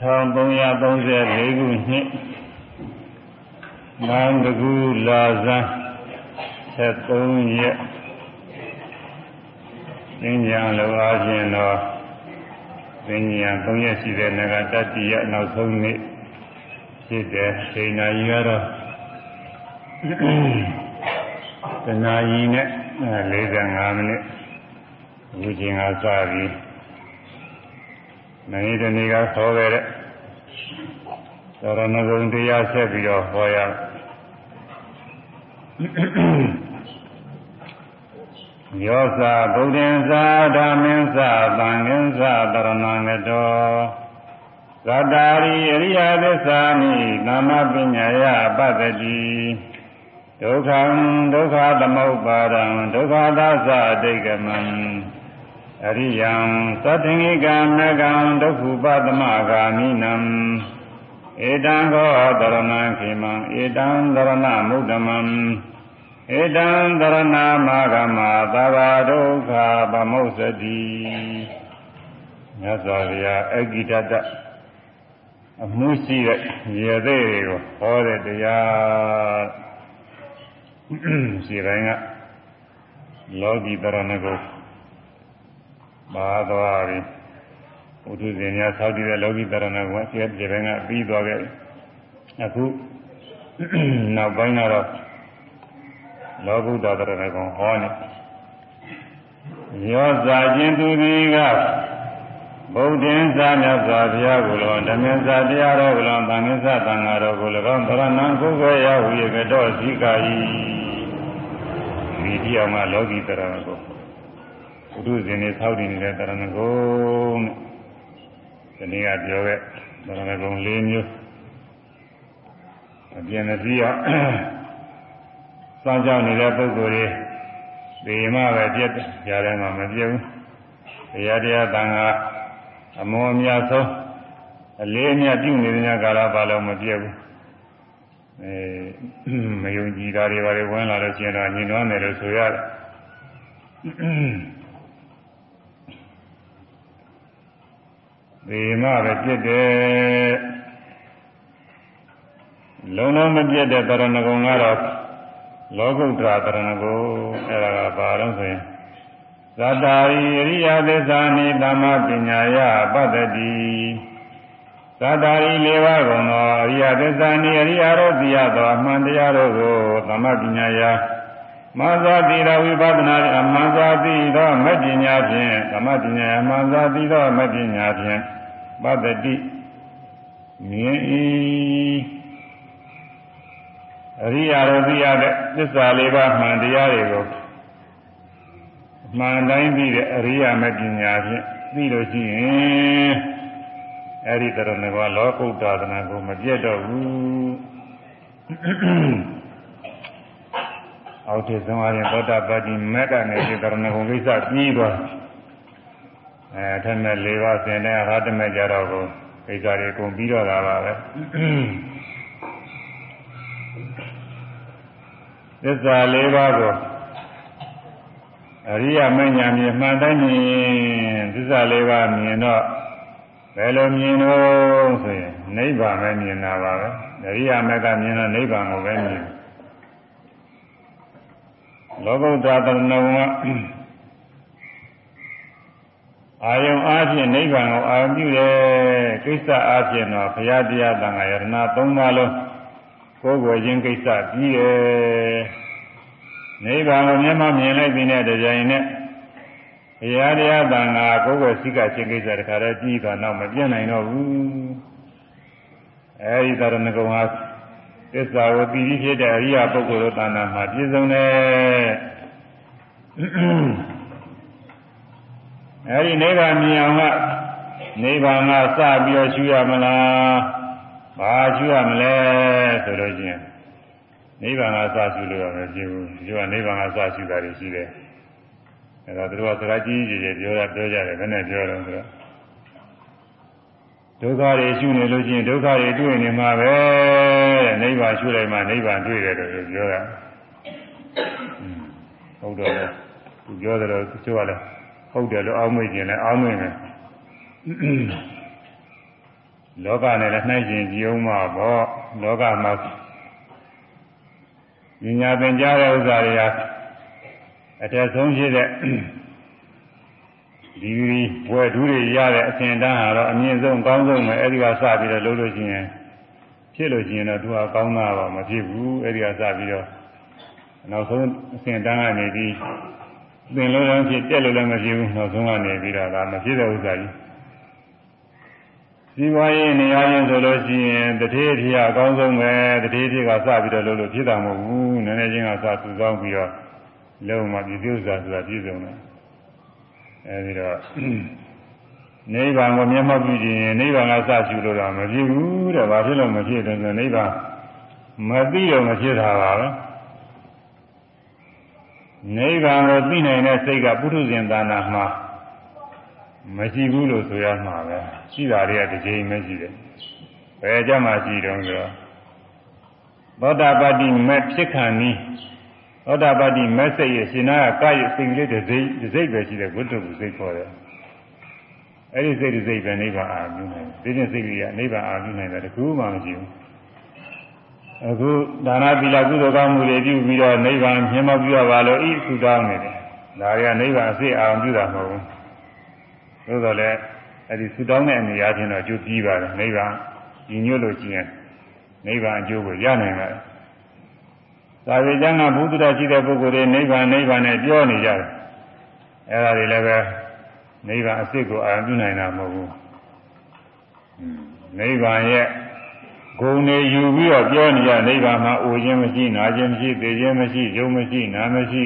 1334ခုနှစ်နောင်တကူလာဇန်73ရက်သင်ညာလောအားဖြင့်တော့သင်ညာ3ရက်ရှိတဲ့နဂတတိယနောက်ဆုံးနေ့ဖြစ်တဲ့ဒိနာကြီးကတော့တနာကြီးနဲ့45မိနစ်ဝိချင်းကစပြီး နိုင်တဲ့နေ့ကခေါ်ခဲ့တဲ့သောရဏဂုံတရားဆက်ပြီးတော့ဟောရယောသာဗုဒ္ဓံသာဓမ္မင်္သာသံဃင်္သာတရဏံကတောသတ္တာရိအရိယသစ္စာမိနာမပညာယပတ္တိဒုက္ခံဒုက္ခသမုပ္ပါဒံဒုက္ခသသအတိတ်ကမံ အရိယံသတ္တင်္ဂိကမကံဒုက္ခပသမဂာမိနံဧတံခောတရဏံခေမံဧတံတရဏမုဒ္ဓမံဧတံတရဏမာဂမသဘာဒုက္ခဗမုစ္စတိမြတ်စွာဘုရားအဂိတတအမှုရှိတဲ့ရေသေးတွေကိုဟောတဲ့တရားရှိတိုင်းကလောကီတရဏကို ပါသွားပြီဘုသူရှင်များဆောက်တည်တဲ့လောကီတရဏကိုအကျဲပြေပိုင်းကပြီးသွားခဲ့အခုနောက်ပိုင်းကတော့လောကုတ္တတရဏကိုဟောနေရောစာခြင်းသူသည်ကဗုဒ္ဓင်္သာမြတ်စွာဘုရားကိုယ်တော်ဓမ္မစာတရားတော်ကိုယ်တော်သံဃာသံဃာတော်ကိုယ်တော်သရဏံကိုယ်ကိုရဟူ၍ကတော့ဇိကာဤဒီတရားမှာလောကီတရဏကို ဘုဒ္ဓဇင်နေသောက်တည်နေတဲ့တရဏဂုံနဲ့ဒီနေ့ကပြောခဲ့တရဏဂုံ၄မျိုးအပြင်သတိရစောင့်ကြောက်နေတဲ့ပုဂ္ဂိုလ်တွေဒီမှပဲပြည့်ကြတယ်မှာမပြည့်ဘူးတရားတရားတန်ခါအမောအများဆုံးအလေးအမြတ်ပြုနေတဲ့ကာလပါလို့မပြည့်ဘူးအဲမယုံကြည်တာတွေပါလေဝင်လာလို့ကျင်တော့ညင်တော့တယ်လို့ဆိုရတယ် ဒီမှပဲပြည့်တယ်လုံးလုံးမပြည့်တဲ့တရဏဂုံကတော့လောကုတ္တရာတရဏဂုံအဲ့ဒါကဘာလို့ဆိုရင်သတ္တာရိအရိယသစ္စာနိသမ္မာပညာယပတ္တိသတ္တာရိလေးပါးကုန်သောအရိယသစ္စာနိအရိယတို့သိရသောအမှန်တရားတို့ကိုသမ္မာပညာယ မဇ္ဇတိရဝိပဿနာအမှန်သာသိသောမပညာဖြင့်သမပညာအမှန်သာသိသောမပညာဖြင့်ပတ္တိမြင်၏အရိယာတို့သိရတဲ့သစ္စာလေးပါးမှန်တရားတွေကိုမှန်တိုင်းသိတဲ့အရိယာမပညာဖြင့်သိလို့ရှိရင်အဲ့ဒီတရဏဂောလောကုတ္တသနာကိုမပြတ်တော့ဘူး အောက်ထစ်ဆုံးအရင်သောတာပတိမက္ကနဲ့ဒီတရဏဂုံကိစ္စပြီးသွားအဲထက်မဲ့၄ပါးဆင်တဲ့အာရတမေကြတော့ကိုကိစ္စတွေကုန်ပြီးတော့တာပါပဲသစ္စာ၄ပါးကိုအရိယာမဉ္ဇဉ်မြင်မှန်တိုင်းမြင်သစ္စာ၄ပါးမြင်တော့ဘယ်လိုမြင်လို့ဆိုရင်နိဗ္ဗာန်ပဲမြင်တာပါပဲအရိယာမကမြင်တော့နိဗ္ဗာန်ကိုပဲမြင် လောကုတ္တတရဏဝံအာယုံအားဖြင့်နိဗ္ဗာန်ကိုအာရုံပြုတယ်ကိစ္စအားဖြင့်တော့ဘုရားတရားသံဃာယရဏ၃ပါးလုံးကိုယ်ကိုယ်ချင်းကိစ္စပြီးတယ်နိဗ္ဗာန်ကိုမျက်မှောက်မြင်လိုက်ပြီးတဲ့တရားနဲ့ဘုရားတရားသံဃာကိုယ်ကိုယ်စိကချင်းကိစ္စတခါတည်းပြီးတော့နောက်မပြတ်နိုင်တော့ဘူးအဲဒီသရဏဂုံဟာ သစ္စာကိုပြီးပြီးဖြစ်တဲ့အရိယာပုဂ္ဂိုလ်တို့တဏ္ဍာမှာပြည့်စုံတယ်အဲဒီနိဗ္ဗာန်မြင်အောင်ကနိဗ္ဗာန်ကစပြီးတော့ရှုရမလားဘာရှုရမလဲဆိုလို့ချင်းနိဗ္ဗာန်ကစရှုလို့ရမယ်ပြဘူးဒီကနိဗ္ဗာန်ကစရှုတာတွေရှိတယ်အဲဒါတို့ကစကားကြီးကြီးကြီးပြောတာပြောကြတယ်ဘယ်နဲ့ပြောတော့ဆိုတော့ဒုက္ခတွေရှုနေလို့ချင်းဒုက္ခတွေတွေ့နေမှာပဲတဲ့ နိဗ္ဗာန်ရှုလိုက်မှနိဗ္ဗာန်တွေ့တယ်လို့ပြောတာဟုတ်တော့လေသူပြောတယ်လို့သူကလည်းဟုတ်တယ်လို့အောင်းမေ့ခြင်းလည်းအောင်းမေ့မယ်လောကနဲ့လည်းနှိုင်းရှင်ကြည့်အောင်မှာပေါ့လောကမှာဉာဏ်ပင်ကြားတဲ့ဥစ္စာတွေဟာအထက်ဆုံးဖြစ်တဲ့ဒီဒီဝယ်ဓူးတွေရတဲ့အစဉ်တန်းဟာတော့အမြင့်ဆုံးအကောင်းဆုံးပဲအဲဒီကစပြီးတော့လုပ်လို့ရှိရင် ဖြစ်လို့ရှိရင်တော့သူကကောင်းတာတော့မဖြစ်ဘူးအဲဒီကစပြီးတော့နောက်ဆုံးအစဉ်တန်းကနေပြီးသင်လို့လည်းဖြစ်တက်လို့လည်းမဖြစ်ဘူးနောက်ဆုံးကနေပြီးတော့ဒါမဖြစ်တဲ့ဥစ္စာကြီးစီးပွားရေးနေရာချင်းဆိုလို့ရှိရင်တတိထီအကောင်းဆုံးပဲတတိထီကစပြီးတော့လုပ်လို့ဖြစ်တာမဟုတ်ဘူးနည်းနည်းချင်းကစသူကောင်းပြီးတော့လုံးဝပြည့်စုံစွာဆိုတာပြည့်စုံတယ်အဲဒီတော့ နိဗ္ဗာန်ကိုမျက်မှောက်ပြုခြင်းနိဗ္ဗာန်ကစရှုလို့တော့မဖြစ်ဘူးတဲ့ဘာဖြစ်လို့မဖြစ်တယ်ဆိုနိဗ္ဗာန်မသိတော့မဖြစ်တာပါပဲနိဗ္ဗာန်ကိုသိနိုင်တဲ့စိတ်ကပုထုဇဉ်သာနာမှာမရှိဘူးလို့ဆိုရမှာပဲရှိတာတွေကတစ်ချိန်ပဲရှိတယ်ဘယ်ကြမှာရှိတုံးဆိုတော့သောတာပတ္တိမဲ့ဖြစ်ခံနည်းသောတာပတ္တိမဲ့စိတ်ရဲ့ရှင်နာကကာယစိတ်ကလေးတစ်စိတ်တစ်စိတ်ပဲရှိတယ်ဝိတ္တကုစိတ်ခေါ်တယ် အဲ့ဒီစိတ်တစ်စိတ်ပဲနိဗ္ဗာန်အာပြုနိုင်တယ်ဒီစိတ်ကနိဗ္ဗာန်အာပြုနိုင်တယ်တခုမှမရှိဘူးအခုဒါနသီလကုသိုလ်ကောင်းမှုတွေပြုပြီးတော့နိဗ္ဗာန်မြင်မပြုရပါလို့ဤကုတောင်းနေတယ်ဒါတွေကနိဗ္ဗာန်အစစ်အောင်ပြုတာမဟုတ်ဘူးသို့တော်လည်းအဲ့ဒီဆုတောင်းတဲ့အနေအချင်းတော့အကျိုးပြီးပါတယ်နိဗ္ဗာန်ညီညွတ်လို့ရှိရင်နိဗ္ဗာန်အကျိုးကိုရနိုင်ပါတယ်သာဝေကျမ်းကဘုဒ္ဓတရှိတဲ့ပုဂ္ဂိုလ်တွေနိဗ္ဗာန်နိဗ္ဗာန်နဲ့ပြောနေကြတယ်အဲ့ဒါတွေလည်းပဲ နိဗ္ဗာန်အစစ်ကိုအာရုံပြုနိုင်တာမဟုတ်ဘူးနိဗ္ဗာန်ရဲ့ဂုဏ်တွေယူပြီးတော့ပြောနေကြနိဗ္ဗာန်မှာအိုခြင်းမရှိနာခြင်းမရှိသိခြင်းမရှိယုံမရှိနာမရှိ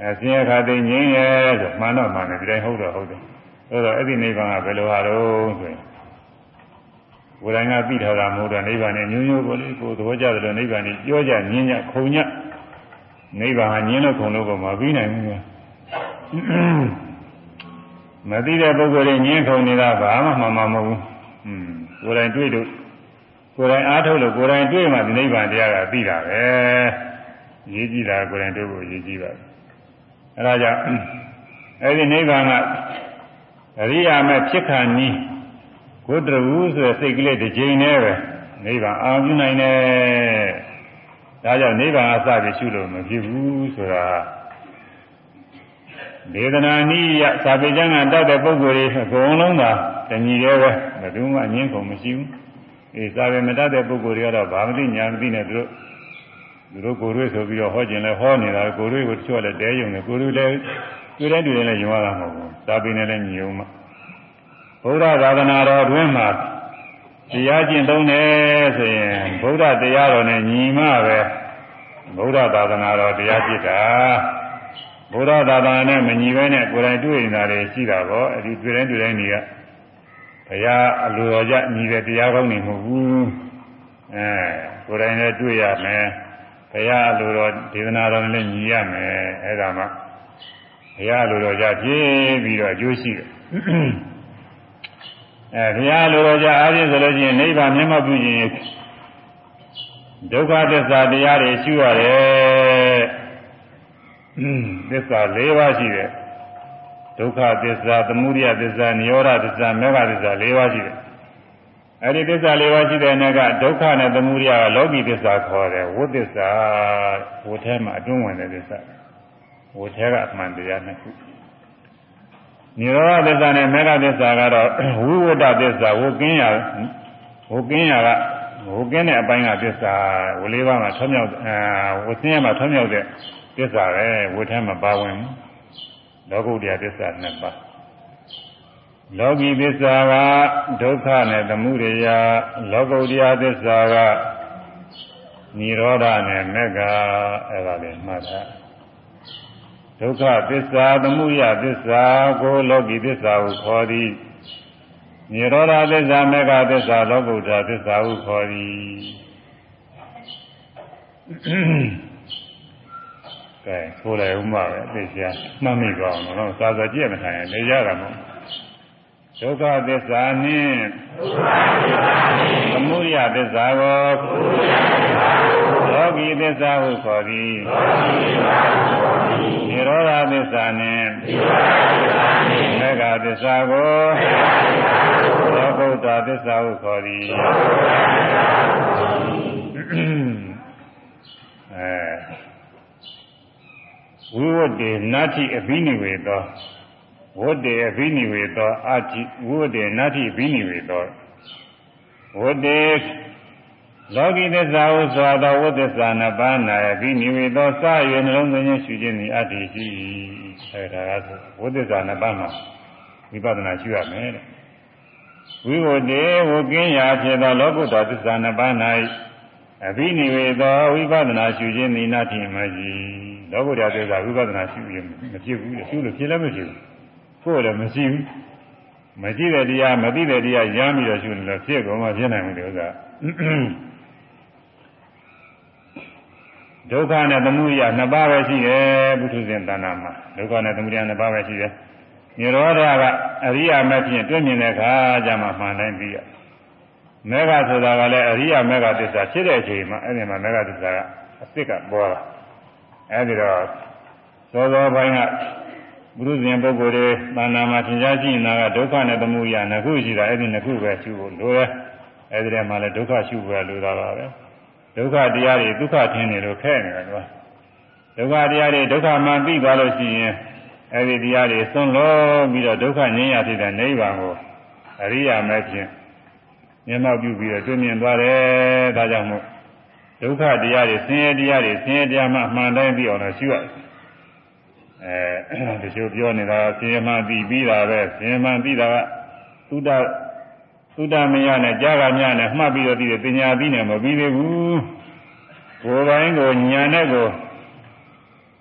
အဲဆင်းရဲခါသိငြိမ်းရဲဆိုမှန်တော့မှန်တယ်ဒီတိုင်းဟုတ်တော့ဟုတ်တယ်ဆိုတော့အဲ့ဒီနိဗ္ဗာန်ကဘယ်လိုဟာတော့ဆိုရင်ကိုယ်တိုင်ကသိထားတာမဟုတ်တော့နိဗ္ဗာန်နဲ့ညွှန်းညွှန်းကိုလေကိုယ်သဘောကျတယ်လို့နိဗ္ဗာန်ကြီးပြောကြညင်းကြခုံညနိဗ္ဗာန်ဟာညင်းလို့ခုံလို့ကမပြီးနိုင်ဘူး မသိတဲ့ပုဂ္ဂိုလ်တွေညင်းခုံနေတာဘာမှမှမမဟုတ်ဘူးอืมကိုယ်တိုင်တွေ့လို့ကိုယ်တိုင်အားထုတ်လို့ကိုယ်တိုင်တွေ့မှဒီနိဗ္ဗာန်တရားကသိတာပဲရေးကြည့်တာကိုယ်တိုင်တွေ့ဖို့ရေးကြည့်ပါအဲဒါကြောင့်အဲဒီနိဗ္ဗာန်ကအရိယာမဲ့ဖြစ်ခါနီးကိုယ်တရူဆိုတဲ့စိတ်ကလေးတစ်ချိန်နဲ့ပဲနိဗ္ဗာန်အောင်ပြုနိုင်တယ်ဒါကြောင့်နိဗ္ဗာန်အစပြီးရှုလို့မဖြစ်ဘူးဆိုတာ ဒေသနာနည်းရသာပေကျမ်းကတတ်တဲ့ပုဂ္ဂိုလ်တွေအကုန်လုံးသာတညီရဲပဲဘယ်သူမှအငင်းကုန်မရှိဘူးအေးသာပေမတတ်တဲ့ပုဂ္ဂိုလ်တွေကတော့ဘာမသိညာမသိနဲ့သူတို့သူတို့ကိုယ်တွေဆိုပြီးတော့ဟောကျင်လဲဟောနေတာကိုယ်တွေကိုတချို့လည်းတဲယုံတယ်ကိုယ်တွေလည်းတွေ့တဲ့တွေ့တဲ့လည်းယုံရတာမဟုတ်ဘူးသာပေနဲ့လည်းညီုံမှဘုရားသာသနာတော်တွင်မှာတရားကျင့်သုံးတယ်ဆိုရင်ဘုရားတရားတော်နဲ့ညီမှပဲဘုရားသာသနာတော်တရားကျင့်တာ ဘုရားသာသနာနဲ့မညီဘဲနဲ့ကိုယ်တိုင်တွေ့နေတာတွေရှိတာပေါ့အဲ့ဒီတွေ့တိုင်းတွေ့တိုင်းတွေကဘုရားအလိုတော်ကြညီတဲ့တရားကောင်းနေမဟုတ်ဘူးအဲကိုယ်တိုင်လည်းတွေ့ရမယ်ဘုရားအလိုတော်ဒေသနာတော်နဲ့ညီရမယ်အဲ့ဒါမှဘုရားအလိုတော်ကြပြည့်ပြီးတော့အကျိုးရှိတယ်အဲဘုရားလိုတော်ကြအားဖြင့်ဆိုလို့ရှိရင်နိဗ္ဗာန်မျက်မှောက်ပြုခြင်းဒုက္ခသစ္စာတရားတွေရှိရတယ် သစ္စာ၄ပါးရှိတယ်ဒုက္ခသစ္စာသမုဒယသစ္စာနိရောဓသစ္စာမေဃသစ္စာ၄ပါးရှိတယ်အဲဒီသစ္စာ၄ပါးရှိတဲ့နေ့ကဒုက္ခနဲ့သမုဒယကလောကီသစ္စာခေါ်တယ်ဝိသစ္စာဝိထဲမှာအတွင်းဝင်တဲ့သစ္စာဝိထဲကအမှန်တရားနှစ်ခုနိရောဓသစ္စာနဲ့မေဃသစ္စာကတော့ဝိဝတ္တသစ္စာဝကင်းရဝကင်းရကဝကင်းတဲ့အပိုင်းကသစ္စာဝလေးပါးမှာထွံ့မြောက်အာဝဆင်းရဲမှာထွံ့မြောက်တဲ့ သစ္စာပဲဝိထဲမှာပါဝင်လောကုတ္တရာသစ္စာနှစ်ပါးလောကီသစ္စာကဒုက္ခနဲ့သမုဒယလောကုတ္တရာသစ္စာကនិရောဓနဲ့မေဃအဲ့ဒါလေးမှတ်တာဒုက္ခသစ္စာသမုဒယသစ္စာကိုလောကီသစ္စာကိုခေါ်သည်និရောဓသစ္စာမေဃသစ္စာလောကုတ္တရာသစ္စာကိုခေါ်သည် ကဲဆိုလိုက်ဦးမှာပဲသိချာမှတ်မိပါအောင်နော်သာသာကြည့်မထိုင်ရင်နေရတာမဟုတ်ဒုက္ခသစ္စာနှင့်သမုဒယသစ္စာကိုလောကီသစ္စာဟုခေါ်သည်နိရောဓသစ္စာနှင့်မေဃသစ္စာကိုသောဗုဒ္ဓသစ္စာဟုခေါ်သည်အဲ ဝိဝတ္တေနာတိအဘိနိဝေသောဝတ္တေအဘိနိဝေသောအာတိဝိဝတ္တေနာတိအဘိနိဝေသောဝတ္တေလောကီသစ္စာဟုဆိုသောဝိသစ္စာနှစ်ပါး၌အဘိနိဝေသောစရနှလုံးသွင်းခြင်းရှိခြင်းသည်အတ္တိရှိအဲဒါကဆိုဝိသစ္စာနှစ်ပါးမှာဝိပဿနာရှိရမယ်တဲ့ဝိဝတ္တေဝကင်းရာဖြစ်သောလောကုတ္တသစ္စာနှစ်ပါး၌အဘိနိဝေသောဝိပဿနာရှိခြင်းသည်နာတိမရှိ လောကုတ္တသစ္စာဝိပဿနာရှိရင်မဖြစ်ဘူးလေရှိလို့ဖြစ်လည်းမဖြစ်ဘူးကိုယ်လည်းမရှိဘူးမရှိတဲ့တရားမသိတဲ့တရားရမ်းပြီးတော့ရှိလို့ဖြစ်ကုန်မှဖြစ်နိုင်ဘူးဒီဥစ္စာဒုက္ခနဲ့သမုဒယနှစ်ပါးပဲရှိတယ်ဘုထုဇဉ်တဏ္ဍာမှာဒုက္ခနဲ့သမုဒယနှစ်ပါးပဲရှိတယ်និရောဓကအရိယာမဖြစ်တွေ့မြင်တဲ့အခါကျမှမှန်တိုင်းပြီးရမေဃဆိုတာကလည်းအရိယာမေဃသစ္စာဖြစ်တဲ့အချိန်မှာအဲ့ဒီမှာမေဃသစ္စာကအစ်စ်ကပေါ်လာ အဲ့ဒီတော့သောသောပိုင်းကဘုရုဇဉ်ပုဂ္ဂိုလ်တွေတဏ္ဍာမှာသင်ကြားရှိနေတာကဒုက္ခနဲ့သမုဒယနှစ်ခုရှိတာအဲ့ဒီနှစ်ခုပဲရှုဖို့လိုတယ်အဲ့ဒီထဲမှာလည်းဒုက္ခရှုဖို့လိုတာပါပဲဒုက္ခတရားတွေဒုက္ခထင်နေလို့ခဲနေတာကွာဒုက္ခတရားတွေဒုက္ခမှန်သိသွားလို့ရှိရင်အဲဒီတရားတွေဆွန့်လို့ပြီးတော့ဒုက္ခငြိမ်းရဖြစ်တဲ့နိဗ္ဗာန်ကိုအရိယာမဲ့ဖြင့်မျက်မှောက်ပြုပြီးတော့တွေ့မြင်သွားတယ်ဒါကြောင့်မို့ ဒုက္ခတရားတွေဆင်းရဲတရားတွေဆင်းရဲတရားမှမှန်တိုင်းပြီးအောင်လို့ရှိရတယ်အဲတချို့ပြောနေတာဆင်းရဲမှပြီးပြီးတာပဲဆင်းရဲမှပြီးတာကသုဒ္ဓသုဒ္ဓမယနဲ့ကြာကမြနဲ့မှတ်ပြီးတော့ပြီးတယ်ပညာပြီးနဲ့မပြီးသေးဘူးကိုယ်ပိုင်းကိုညာနဲ့ကို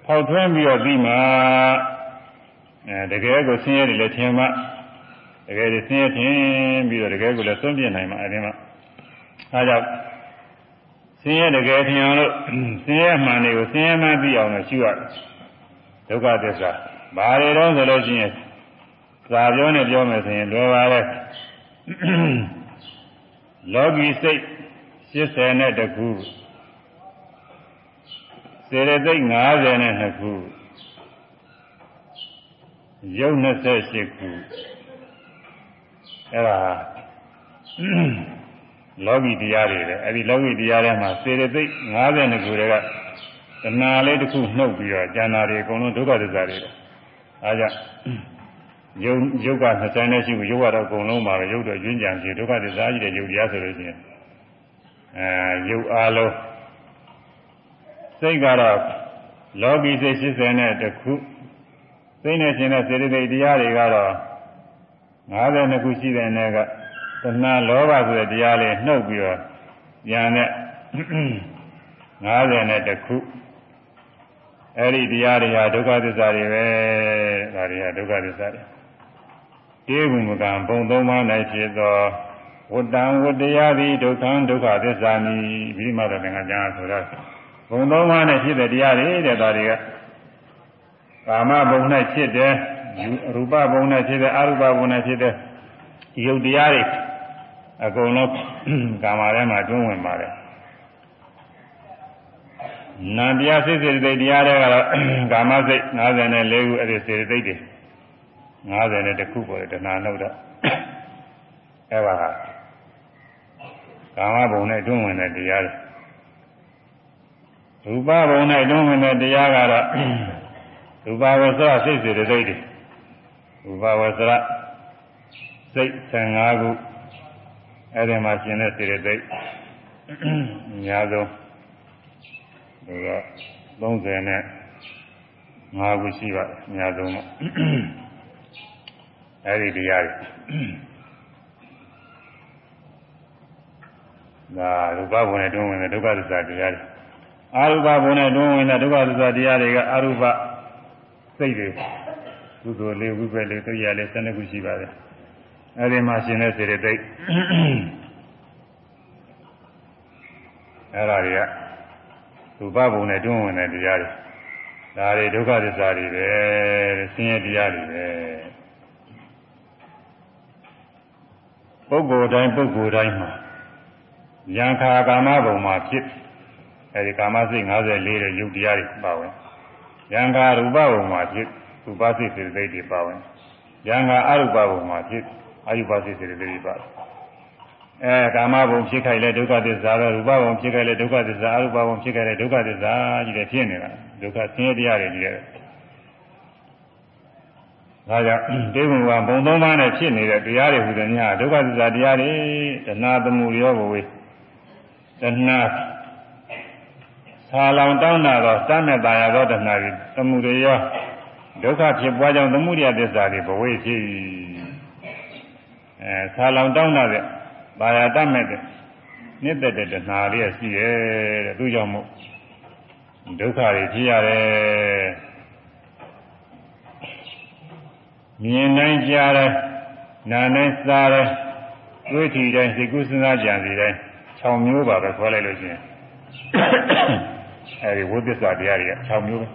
ဖောက်ထွင်းပြီးတော့ပြီးမှအဲတကယ်ကိုဆင်းရဲတယ်လည်းထင်မှတကယ်ဆင်းရဲထင်ပြီးတော့တကယ်ကိုလည်းသွန့်ပြနိုင်မှအဲဒီမှာအဲကြောင့် ဆင်းရဲတကယ်ထင်အောင်လို့ဆင်းရဲမှန်တွေကိုဆင်းရဲမှန်ပြီးအောင်လို့ရှုရတယ်ဒုက္ခသစ္စာဘာတွေတော့ဆိုလို့ရှိရင်သာပြောနဲ့ပြောမယ်ဆိုရင်လွယ်ပါလေလောကီစိတ်80နဲ့တခုစေရသိက်50နဲ့2ခုရုပ်28ခုအဲ့ဒါ လောကီတရားတွေလေအဲ့ဒီလောကီတရားတွေမှာစေရသိက်52ခုတွေကတဏှာလေးတစ်ခုနှုတ်ပြီးတော့ကျန်တာတွေအကုန်လုံးဒုက္ခသစ္စာတွေအားကြောင့်ယုံယုတ်က20နဲ့ရှိဘူးယုတ်ကတော့အကုန်လုံးပါပဲယုတ်တော့ကျွင်းကြံစီဒုက္ခသစ္စာကြီးတဲ့ယုတ်တရားဆိုလို့ရှိရင်အဲယုတ်အားလုံးစိတ်ကတော့လောကီစိတ်80နဲ့တခုစိတ်နဲ့ရှင်တဲ့စေတသိက်တရားတွေကတော့52ခုရှိတဲ့နယ်က တဏှာလောဘဆိုတဲ့တရားလေးနှုတ်ပြီးတော့ဉာဏ်နဲ့50နဲ့တခုအဲ့ဒီတရားတွေဟာဒုက္ခသစ္စာတွေပဲဒါတွေကဒုက္ခသစ္စာတွေတေဝမကံဘုံသုံးပါး၌ဖြစ်သောဝတ္တံဝတ္တရားသည်ဒုက္ခံဒုက္ခသစ္စာမိပြီးမှတော့ငါကြားဆိုတော့ဘုံသုံးပါးနဲ့ဖြစ်တဲ့တရားတွေတဲ့ဒါတွေကကာမဘုံ၌ဖြစ်တယ်ရူပဘုံ၌ဖြစ်တယ်အရူပဘုံ၌ဖြစ်တယ်ဒီယုတ်တရားတွေ အကုန်လုံးကာမထဲမှာတွင်းဝင်ပါတယ်နာတရားစိတ်စေတိတ်တရားတွေကတော့ကာမစိတ်54ခုအဲ့ဒီစေတိတ်တွေ50နဲ့တခုပေါ်တယ်တဏှာနှုတ်တော့အဲ့ဒါဟာကာမဘုံနဲ့တွန်းဝင်တဲ့တရားတွေရူပဘုံနဲ့တွန်းဝင်တဲ့တရားကတော့ရူပဝဆရစိတ်စေတိတ်တွေရူပဝဆရစိတ်15ခု အဲ့ဒီမှာရှင်တဲ့စေတိတ်အများဆုံးဒါက30နဲ့5ခုရှိပါတယ်အများဆုံးတော့အဲဒီတရားတွေဒါရူပဘုံနဲ့တွန်းဝင်တဲ့ဒုက္ခသစ္စာတရားတွေအာရူပဘုံနဲ့တွန်းဝင်တဲ့ဒုက္ခသစ္စာတရားတွေကအာရူပစိတ်တွေကုသိုလ်လေးဝိပက်လေးသိရလေး၁၂ခုရှိပါတယ် အဲဒီမှာရှင်တဲ့စေတသိက်အဲဒါတွေကရူပဘုံနဲ့တွန်းဝင်တဲ့တရားတွေဒါတွေဒုက္ခသစ္စာတွေပဲဆင်းရဲတရားတွေပဲပုဂ္ဂိုလ်တိုင်းပုဂ္ဂိုလ်တိုင်းမှာယံခာကာမဘုံမှာဖြစ်အဲဒီကာမစိတ်54တဲ့ယုတ်တရားတွေပါဝင်ယံခာရူပဘုံမှာဖြစ်ရူပစိတ်စေတသိက်တွေပါဝင်ယံကအရူပဘုံမှာဖြစ် အရူပစိတ်စေတသိက်တွေပါအဲကာမဘုံဖြစ်ခိုက်လဲဒုက္ခသစ္စာပဲရူပဘုံဖြစ်ခိုက်လဲဒုက္ခသစ္စာအရူပဘုံဖြစ်ခိုက်လဲဒုက္ခသစ္စာကြီးတယ်ဖြစ်နေတာဒုက္ခဆင်းရဲတရားတွေကြီးတယ်ဒါကြောင့်ဒေဝဘုံသုံးပါးနဲ့ဖြစ်နေတဲ့တရားတွေဟူသည်များဒုက္ခသစ္စာတရားတွေတဏှာသမှုရောဘဝေတဏှာဆာလောင်တောင်းတာတော့စမ်းမဲ့ပါရသောတဏှာတွေသမှုတွေရောဒုက္ခဖြစ်ပွားကြောင်းသမှုရိယသစ္စာတွေဘဝေဖြစ် အဲဆာလောင်တောင်းတာတဲ့ပါရတတ်မဲ့တဲ့နှစ်သက်တဲ့တဏှာလေးရှိရဲ့တဲ့သူကြောင့်မို့ဒုက္ခတွေဖြစ်ရတယ်မြင်နိုင်ကြတယ်နာနိုင်စားတယ်တွေးထီတိုင်းစိတ်ကူးစဉ်းစားကြံစီတိုင်း6မျိုးပါပဲခေါ်လိုက်လို့ရှိရင်အဲဒီဝိသစ္စာတရားတွေက6မျိုးပဲ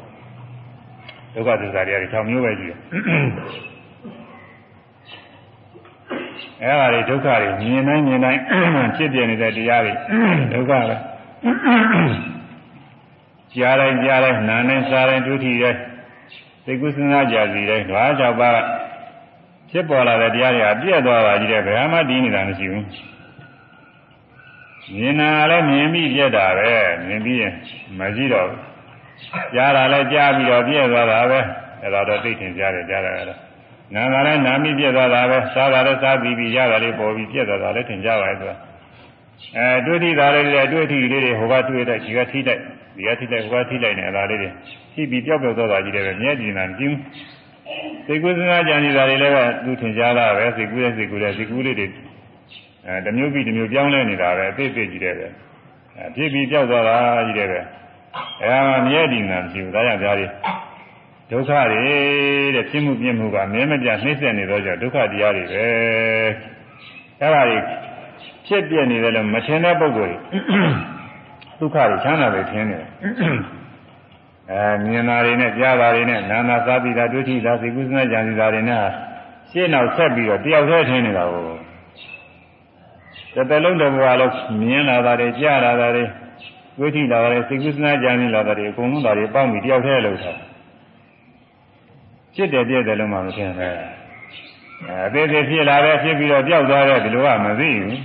ဒုက္ခသစ္စာတရားတွေ6မျိုးပဲရှိတယ် အဲဒါတွေဒုက္ခတွေမြင်နိုင်မြင်နိုင်ဖြစ်ပြနေတဲ့တရားတွေဒုက္ခပဲကြားတိုင်းကြားတိုင်းနားတိုင်းစားတိုင်းတွေ့ထီတိုင်းစိတ်ကူးစဉ်းစားကြစီတိုင်းဓဝါ၆ပါးဖြစ်ပေါ်လာတဲ့တရားတွေကပြည့်သွားပါကြီးတဲ့ဘယ်မှတည်နေတာမရှိဘူးမြင်တာလည်းမြင်ပြီးပြည့်တာပဲမြင်ပြီးရင်မကြည့်တော့ဘူးကြားတာလည်းကြားပြီးတော့ပြည့်သွားတာပဲအဲ့ဒါတော့သိထင်ကြားတယ်ကြားတာကတော့ နာတာလည်းနာပြီးပြည့်သွားတာပဲစားတာလည်းစားပြီးပြီးရတာလေးပေါ်ပြီးပြည့်သွားတာလည်းထင်ကြပါရဲ့သူကအဲတွေ့ထိတာလေးတွေတွေ့ထိလေးတွေဟိုကတွေ့တဲ့ဒီကထိတဲ့ဒီကထိတဲ့ဟိုကထိလိုက်နေအလားလေးတွေထိပြီးပျောက်ပျောက်သွားတာကြီးတယ်ပဲမြဲကြည့်နေတာမကြည့်ဘူးစိတ်ကူးစဉ်းစားကြံနေတာတွေလည်းပဲသူထင်ရှားတာပဲစိတ်ကူးရဲ့စိတ်ကူးရဲ့စိတ်ကူးလေးတွေအဲတစ်မျိုးပြီးတစ်မျိုးပြောင်းလဲနေတာပဲအသေးသေးကြီးတယ်ပဲအဲဖြစ်ပြီးကြောက်သွားတာကြီးတယ်ပဲအဲဒါမှမြဲတည်နေတာမရှိဘူးဒါကြောင့်ကြားရ ဒုက္ခတွေတဲ့ဖြစ်မှုပြင်းမှုကမြဲမပြနှိမ့်ဆက်နေတော့ကြောင့်ဒုက္ခတရားတွေပဲအဲဒါတွေဖြစ်ပြနေတယ်လို့မထင်တဲ့ပုဂ္ဂိုလ်ဒုက္ခတွေချမ်းသာပဲထင်တယ်အဲမြင်တာတွေနဲ့ကြားတာတွေနဲ့နာနာသာပိတာဒုတိယစိကုသနာကြံစီတာတွေနဲ့ရှင်းနောက်ဆက်ပြီးတော့တယောက်တည်းထင်နေတာကိုတစ်သက်လုံးတစ်ဘဝလုံးမြင်လာတာတွေကြားလာတာတွေဒုတိယလာတာတွေစိကုသနာကြံစီလာတာတွေအကုန်လုံးဒါတွေပေါင်းပြီးတယောက်တည်းလုပ်တာ ဖြစ်တယ်ပြည့်တယ်လို့မှမထင်ပဲအဲသေးသေးဖြစ်လာတယ်ဖြစ်ပြီးတော့ပျောက်သွားတယ်ဒီလိုကမသိဘူး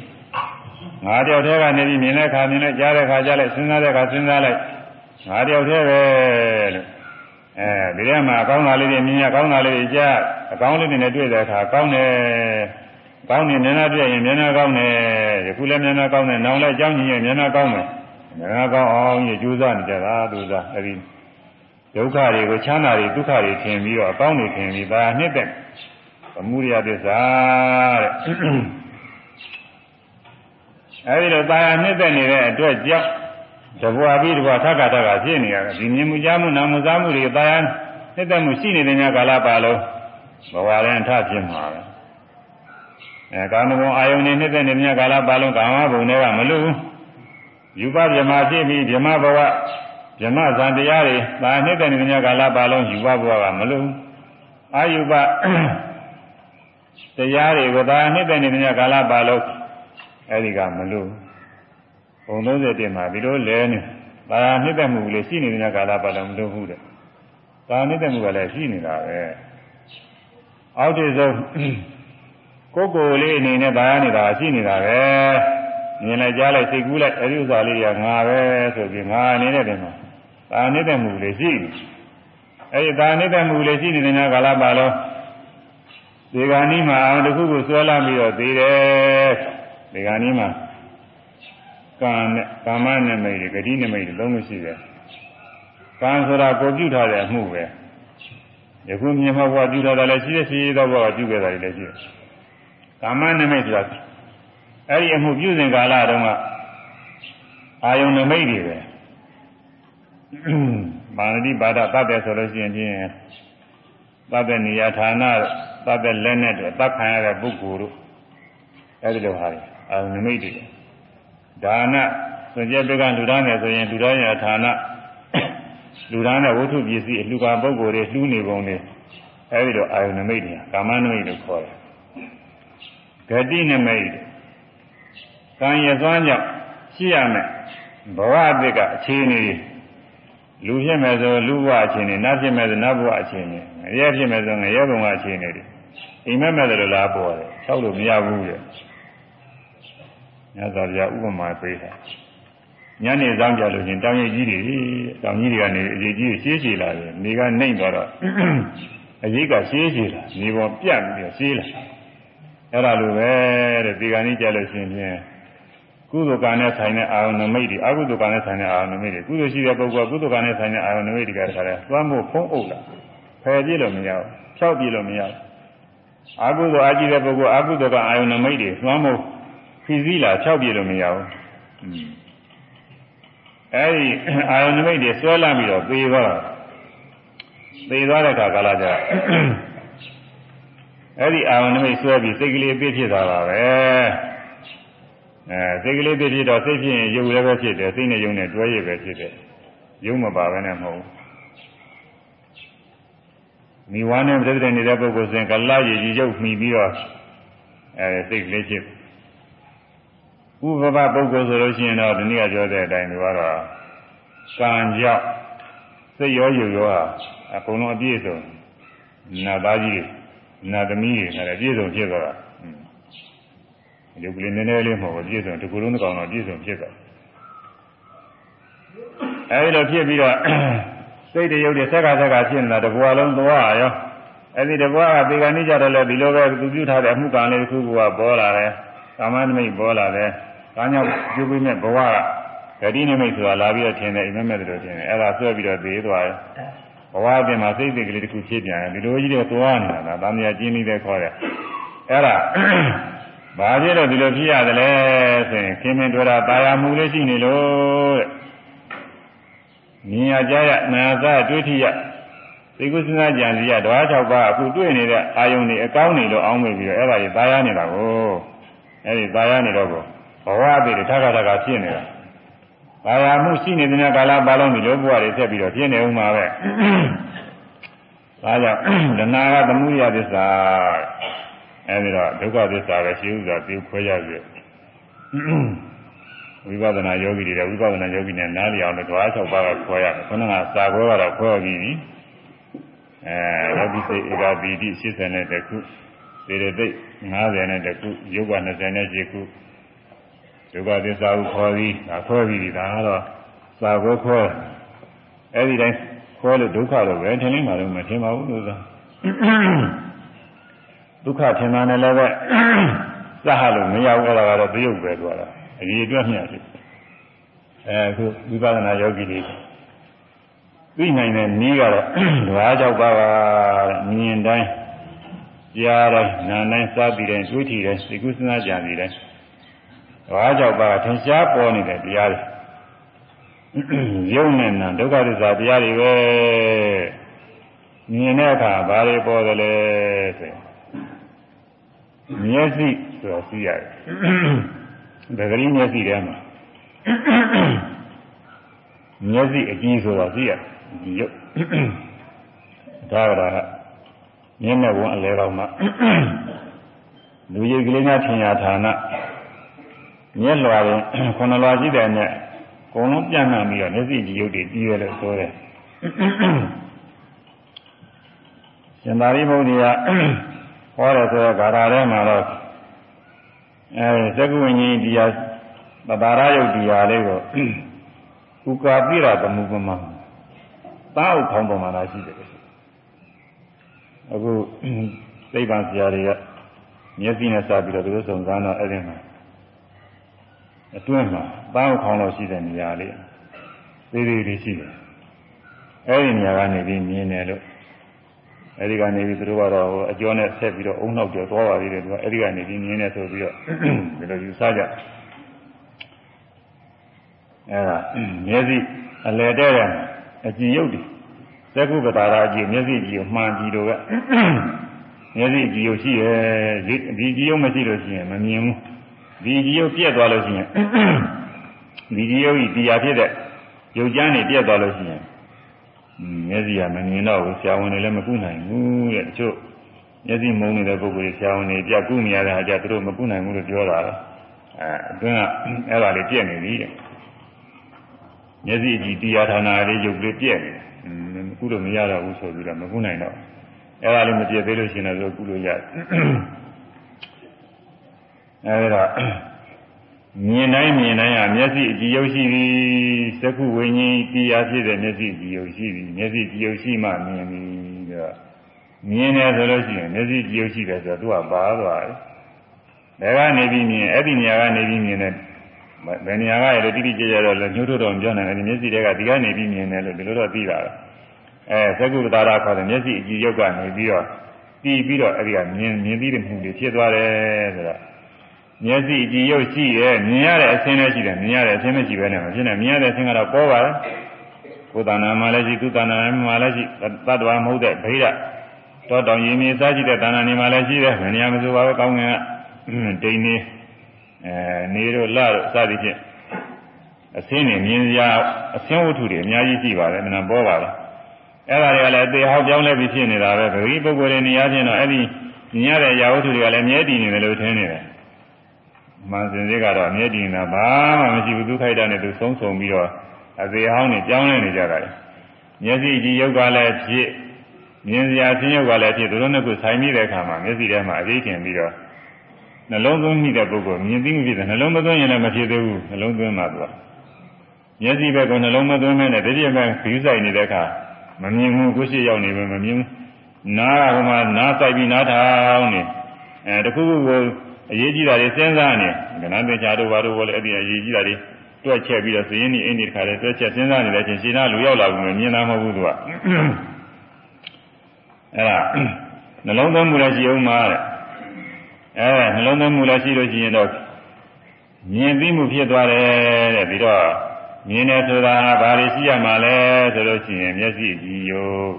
ငါတယောက်တည်းကနေပြီးမြင်တဲ့ခါမြင်တဲ့ကြားတဲ့ခါကြားလိုက်စဉ်းစားတဲ့ခါစဉ်းစားလိုက်ငါတယောက်တည်းပဲလို့အဲဒီထဲမှာအကောင်းတာလေးတွေမြင်ရအကောင်းတာလေးတွေကြားအကောင်းလေးတွေနဲ့တွေ့တဲ့အခါကောင်းတယ်ကောင်းနေမျက်နှာပြည့်ရင်မျက်နှာကောင်းတယ်ယခုလည်းမျက်နှာကောင်းတယ်နောင်လည်းကြောင်းကြည့်ရင်မျက်နှာကောင်းတယ်မျက်နှာကောင်းအောင်ကြီးကြိုးစားနေကြတာသူစားအဲဒီ ဒုက္ခတွေကိုချမ်းသာတွေဒုက္ခတွေထင်ပြီးတော့အကောင်းတွေထင်ပြီးဒါနှစ်သက်သမှုရိယသစ္စာတဲ့အဲဒီလိုတာယာနှစ်သက်နေတဲ့အတွက်ကြောင့်တဘွားပြီးတဘွားထက်ကထက်ကဖြစ်နေရတယ်ဒီမြင်မှုကြားမှုနာမှုစားမှုတွေတာယာနှစ်သက်မှုရှိနေတဲ့ညကာလပါလုံးဘဝရင်ထဖြစ်မှာပဲအဲကာမဂုဏ်အာယုန်နဲ့နှစ်သက်နေတဲ့ညကာလပါလုံးကာမဘုံတွေကမလို့ယူပဗြမာဖြစ်ပြီးဗြမာဘဝ ဗြမာဇန်တရားတွေတာနှစ်သက်နေတဲ့ညကာလပါလုံးယူပဘဝကမလို့အာယုပတရားတွေကိုတာနှစ်သက်နေတဲ့ညကာလပါလုံးအဲဒီကမလို့ဘုံ31မှာဒီလိုလဲနေဒါနှစ်သက်မှုလေးရှိနေတဲ့ကာလပတ်လုံးမလို့ဘူးတဲ့ဒါနှစ်သက်မှုကလည်းရှိနေတာပဲအောက်တည်းဆုံးကိုယ်ကိုယ်လေးအနေနဲ့ဒါရနေတာရှိနေတာပဲမြင်လိုက်ကြားလိုက်စိတ်ကူးလိုက်အဲဒီဥစ္စာလေးတွေကငါပဲဆိုပြီးငါနေတဲ့တင်မှာ ဒါနှစ်သက်မှုလေးရှိအဲဒီဒါနှစ်သက်မှုလေးရှိနေတဲ့ကာလပတ်လုံးဒီကနေ့မှာတခုခုဆွဲလာပြီးတော့သေးတယ်ဒီကနေ့မှာကံနဲ့ကာမနမိတ်တွေဂတိနမိတ်တွေလုံးမရှိတယ်ကံဆိုတာကိုပြုထားတဲ့အမှုပဲယခုမြင်မှဘဝပြုထားတာလည်းရှိတယ်ရှိသောဘဝပြုခဲ့တာလည်းရှိတယ်ကာမနမိတ်ဆိုတာအဲ့ဒီအမှုပြုစဉ်ကာလတုန်းကအာယုန်နမိတ်တွေပဲ မာနတိပါဒသတ်တယ်ဆိုလို့ရှိရင်ဖြင့်သတ်တဲ့နေရာဌာနသတ်တဲ့လက်နဲ့တွေသတ်ခံရတဲ့ပုဂ္ဂိုလ်တို့အဲ့ဒီလိုဟာတွေအာယုန်နမိတ်တွေဒါနဆိုကြတဲ့ကလူသားနယ်ဆိုရင်လူသားရဲ့ဌာနလူသားနဲ့ဝတ္ထုပစ္စည်းအလှူပါပုဂ္ဂိုလ်တွေလှူနေပုံတွေအဲဒီတော့အာယုန်နမိတ်တွေကာမနမိတ်လို့ခေါ်တယ်ဂတိနမိတ်ကံရစွမ်းကြောင့်ရှိရမယ်ဘဝအတ္တကအခြေအနေ လူဖြစ်မဲ့ဆိုလူဘဝအခြေအနေနတ်ဖြစ်မဲ့ဆိုနတ်ဘဝအခြေအနေငရဲဖြစ်မဲ့ဆိုငရဲဘဝအခြေအနေတွေအိမ်မက်မဲ့တယ်လားပေါ်တယ်၆လို့မရဘူးတဲ့ညသာပြဥပမာပေးတာညနေဆောင်ကြလို့ချင်းတောင်ရည်ကြီးတွေတောင်ကြီးတွေကနေအရေးကြီးရှေးရှည်လာတယ်နေကနှိမ့်သွားတော့အရေးကရှေးရှည်လာနေပေါ်ပြတ်ပြီးရှေးလာအဲ့ဒါလိုပဲတဲ့ဒီကနေ့ကြလို့ရှင်ဖြင့် ကုသိုလ်ကံနဲ့ဆိုင်တဲ့အာရုံနမိတ်တွေအကုသိုလ်ကံနဲ့ဆိုင်တဲ့အာရုံနမိတ်တွေကုသိုလ်ရှိတဲ့ပုဂ္ဂိုလ်ကကုသိုလ်ကံနဲ့ဆိုင်တဲ့အာရုံနမိတ်တွေကတခါလဲသွားမှုဖုံးအုပ်လာဖယ်ပြည့်လို့မရဘူးဖြောက်ပြည့်လို့မရဘူးအကုသိုလ်အကြည့်တဲ့ပုဂ္ဂိုလ်အကုသိုလ်ကအာရုံနမိတ်တွေသွားမှုဖြီးစည်းလာဖြောက်ပြည့်လို့မရဘူးအဲဒီအာရုံနမိတ်တွေဆွဲလမ်းပြီးတော့သေသွားတာသေသွားတဲ့အခါကာလကျအဲ့ဒီအာရုံနမိတ်ဆွဲပြီးစိတ်ကလေးပြည့်ဖြစ်သွားတာပဲ အဲစိတ်ကလေးပြည့်ဖြစ်တော့စိတ်ဖြစ်ရင်ယုံလည်းပဲဖြစ်တယ်စိတ်နဲ့ယုံနဲ့တွဲရပဲဖြစ်တယ်ယုံမပါပဲနဲ့မဟုတ်ဘူးမိဝါနဲ့ပြည့်တဲ့နေတဲ့ပုဂ္ဂိုလ်စဉ်ကလာရည်ကြီးရုပ်မှီပြီးတော့အဲစိတ်ကလေးဖြစ်ဥပပပုဂ္ဂိုလ်ဆိုလို့ရှိရင်တော့ဒီနေ့ကပြောတဲ့အတိုင်းဒီကတော့ကံကြောင့်စိတ်ရောယုံရောဟာအကုန်လုံးအပြည့်စုံနာသားကြီးနာသမီးတွေနဲ့အပြည့်စုံဖြစ်သွားတာ ရုပ်ကလေးနည်းနည်းလေးမဟုတ်ဘူးပြည့်စုံတကူလုံးတစ်ကောင်တော့ပြည့်စုံဖြစ်သွားအဲဒီလိုဖြစ်ပြီးတော့စိတ်တရုပ်တွေဆက်ကဆက်ကဖြစ်နေတာတဘွားလုံးသွားရောအဲဒီတဘွားကဒီကနေ့ကြတော့လေဒီလိုပဲသူပြုထားတဲ့အမှုကံလေးတစ်ခုကပေါ်လာတယ်ကာမနမိတ်ပေါ်လာတယ်။ဒါကြောင့်ပြုပြီးမဲ့ဘဝကဂတိနမိတ်ဆိုတာလာပြီးတော့ထင်တယ်အိမ်မက်မဲ့တို့ထင်တယ်။အဲ့ဒါဆွဲပြီးတော့သေသွားတယ်။ဘဝအပြင်မှာစိတ်စိတ်ကလေးတစ်ခုဖြစ်ပြန်တယ်ဒီလိုကြီးတွေသွားနေတာလား။သားမယားကျင်းနေတဲ့ခေါ်တယ်။အဲ့ဒါ ဘာဖြစ်လို့ဒီလိုဖြစ်ရတယ်လဲဆိုရင်ခင်မင်းတွေ့တာတာယာမှုလေးရှိနေလို့တဲ့။မြင်ရကြရနာသတွေ့ထိရသိကုသနာကြံစီရဓဝါ၆ပါးအခုတွေ့နေတဲ့အာယုန်တွေအကောင်းနေလို့အောင်းမိပြီးတော့အဲ့ဒါကြီးတာယာနေတာကိုအဲ့ဒီတာယာနေတော့ကိုဘဝအသေးတခါတခါဖြစ်နေတာတာယာမှုရှိနေတဲ့ကာလပါလုံးဒီလိုဘဝတွေဆက်ပြီးတော့ဖြစ်နေဦးမှာပဲဒါကြောင့်ဒနာကသမှုရသစ္စာ အဲဒီတော့ဒုက္ခသစ္စာပဲရှိဥစွာသိခွဲရပြီဝိပဿနာယောဂီတွေဝိပဿနာယောဂီနဲ့နားလျအောင်တော့ဓဝါ၆ပါးကခွဲရတယ်ခုနကစာခွဲကတော့ခွဲပြီးပြီအဲယောဂီစိတ်ဧကပီတိ80နဲ့တခုသေရသိ90နဲ့တခုယုတ်က20နဲ့7ခုဒုက္ခသစ္စာကိုခေါ်ပြီးဒါခွဲပြီးဒါကတော့စာခွဲခွဲအဲ့ဒီတိုင်းခွဲလို့ဒုက္ခတော့ပဲထင်နေမှာတော့မထင်ပါဘူးလို့ဆို ဒုက္ခထင်တာနဲ့လည်းပဲစဟလို့မရဘူးအဲ့ဒါကတော့တရုပ်ပဲသွားတာအကြီးအတွက်မျှဖြစ်အဲအခုဝိပဿနာယောဂီတွေသိနိုင်တဲ့နည်းကတော့ဓဝါကြောက်ပါပါတဲ့မြင်တိုင်းကြားတိုင်းနားတိုင်းစားပြီးတိုင်းတွေးထီတိုင်းသိကုသနာကြံပြီးတိုင်းဓဝါကြောက်ပါထင်ရှားပေါ်နေတဲ့တရားတွေယုံနဲ့နာဒုက္ခသစ္စာတရားတွေပဲမြင်တဲ့အခါဘာတွေပေါ်သလဲဆို မျက်စိဆိုတာသိရတယ်။ဒါကလေးမျက်စိထဲမှာမျက်စိအကြည့်ဆိုတာသိရတယ်။ဒီရုပ်ဒါကမျက်နှာဝန်အလဲတော်မှာလူရိပ်ကလေးများထင်ရဌာနမျက်လွှာရင်ခုနလွှာရှိတဲ့နဲ့အကုန်လုံးပြန့်နှံ့ပြီးတော့မျက်စိကြည့်ရုပ်တွေပြီးရလို့ဆိုတယ်။ရှင်သာရိပုတ္တရာ ဟောတယ်ဆိုတော့ဂါရာထဲမှာတော့အဲသက္ကဝိညာဉ်တရားပတာရယုတ်တရားလေးကိုဥကာပိရသမှုပမသာဥခေါင်းပမာဏရှိတယ်အခုသိပ္ပံဆရာတွေကမျက်စိနဲ့စပြီးတော့သူတို့စုံစမ်းတော့အဲ့ဒီမှာအတွင်းမှာသာဥခေါင်းလို့ရှိတဲ့နေရာလေးသေးသေးလေးရှိတယ်အဲ့ဒီနေရာကနေပြီးမြင်တယ်လို့ အဲဒီကနေပြီးသူတို့ကတော့အကျော်နဲ့ဆက်ပြီးတော့အုံနောက်ကျော်သွားပါသေးတယ်သူကအဲဒီကနေပြီးမြင်းနေဆိုပြီးတော့ဒီလိုယူဆကြအဲဒါမျက်စိအလဲတဲ့တဲ့အကြည့်ရုပ်တွေသက္ကုပတာရာအကြည့်မျက်စိကြည့်ကိုမှန်ကြည့်လို့ကမျက်စိကြည့်ရုပ်ရှိရဲ့ဒီကြည့်ရုပ်မရှိလို့ရှိရင်မမြင်ဘူးဒီကြည့်ရုပ်ပြက်သွားလို့ရှိရင်ဒီကြည့်ရုပ်ဤတရားဖြစ်တဲ့ရုပ်ကြမ်းနေပြက်သွားလို့ရှိရင် မျက်စိကမမြင်တော့ဘူးဆရာဝန်တွေလည်းမကုနိုင်ဘူးတဲ့တချို့မျက်စိမုံနေတဲ့ပုဂ္ဂိုလ်ဆရာဝန်တွေပြကုနေရတဲ့အခါကျသူတို့မကုနိုင်ဘူးလို့ပြောတာအဲအတွင်းကအဲ့ဒါလေးပြက်နေပြီတဲ့မျက်စိကြည့်တရားဌာနလေးရုပ်လေးပြက်နေကုလို့မရတော့ဘူးဆိုပြီးတော့မကုနိုင်တော့အဲ့ဒါလေးမပြည့်သေးလို့ရှိရင်တော့ကုလို့ရတယ်အဲ့ဒါ မြင်တိုင်းမြင်တိုင်းဟာမျက်စိအကြည့်ရုပ်ရှိပြီသက္ခုဝိညာဉ်တရားဖြစ်တဲ့မျက်စိအကြည့်ရုပ်ရှိပြီမျက်စိကြည့်ရုပ်ရှိမှမြင်ပြီတော့မြင်တယ်ဆိုလို့ရှိရင်မျက်စိကြည့်ရုပ်ရှိတယ်ဆိုတော့သူကပါသွားတယ်ဒါကနေပြီးမြင်အဲ့ဒီနေရာကနေပြီးမြင်တယ်ဘယ်နေရာကရတိတိကျကျတော့လည်းညှို့ထုတ်တော့ပြောနိုင်တယ်မျက်စိတွေကဒီကနေပြီးမြင်တယ်လို့ဒီလိုတော့သိတာအဲသက္ကုပ္ပတာရခေါ်တဲ့မျက်စိအကြည့်ရုပ်ကနေပြီးတော့တီးပြီးတော့အဲ့ဒီကမြင်မြင်ပြီးတဲ့မှုတွေဖြစ်သွားတယ်ဆိုတော့ မျက်စိကြည်ရုပ်ရှိတယ်မြင်ရတဲ့အဆင်းလည်းရှိတယ်မြင်ရတဲ့အဆင်းမရှိဘဲနဲ့မဖြစ်နဲ့မြင်ရတဲ့အဆင်းကတော့ပေါ်ပါတယ်ကိုယ်တဏ္ဍာမှာလည်းရှိသူတဏ္ဍာမှာလည်းရှိတတ္တဝါမဟုတ်တဲ့ဗိဓတောတောင်ရင်မြေစားရှိတဲ့တဏ္ဍာနေမှာလည်းရှိတယ်မနေရာမဆိုပါပဲကောင်းငင်ကဒိန်နေအဲနေတို့လတို့စသည်ဖြင့်အဆင်းနေမြင်ရအဆင်းဝတ္ထုတွေအများကြီးရှိပါတယ်မနာပေါ်ပါတယ်အဲ့ဒါတွေကလည်းသေဟောက်ပြောင်းလဲပြီးဖြစ်နေတာပဲပဂိပုဂ္ဂိုလ်တွေနေရာချင်းတော့အဲ့ဒီမြင်ရတဲ့ရာဝတ္ထုတွေကလည်းမြဲတည်နေတယ်လို့ထင်နေတယ် မှန်စင်စစ်ကတော့မြဲတည်နေတာဘာမှမရှိဘူးသူခိုက်တာနဲ့သူဆုံးဆုံပြီးတော့အသေးဟောင်းနေကြောင်းလဲနေကြတာလေမျက်စိကြည့်ရုပ်ကလည်းဖြစ်မြင်စရာချင်းရုပ်ကလည်းဖြစ်သူတို့နှစ်ခုဆိုင်မိတဲ့အခါမှာမျက်စိထဲမှာအသေးခင်ပြီးတော့နှလုံးသွင်းမိတဲ့ပုဂ္ဂိုလ်မြင်သိမှုဖြစ်တယ်နှလုံးမသွင်းရင်လည်းမဖြစ်သေးဘူးနှလုံးသွင်းမှသူကမျက်စိဘက်ကနှလုံးမသွင်းမဲနဲ့တတိယဘက်ခီးဆိုင်နေတဲ့အခါမမြင်ဘူးကိုရှိရောက်နေပဲမမြင်ဘူးနားကမှနားဆိုင်ပြီးနားထောင်နေအဲတခုခုကို အရေးကြီးတာတွေစဉ်းစားနေကဏ္ဍသင်္ချာတို့ဘာတို့ဘောလဲအဲ့ဒီအရေးကြီးတာတွေတွက်ချက်ပြီးတော့စည်ရင်းဒီအင်းဒီတခါလဲတွက်ချက်စဉ်းစားနေတဲ့အချိန်ရှင်နာလူရောက်လာဘူးမြင်တာမဟုတ်ဘူးသူကအဲ့ဒါနှလုံးသွင်းမှုလည်းရှိအောင်မှာတဲ့အဲနှလုံးသွင်းမှုလည်းရှိလို့ရှိရင်တော့မြင်သိမှုဖြစ်သွားတယ်တဲ့ပြီးတော့မြင်တယ်ဆိုတာဘာတွေရှိရမှာလဲဆိုလို့ရှိရင်မျက်စိကြည့်ယုတ်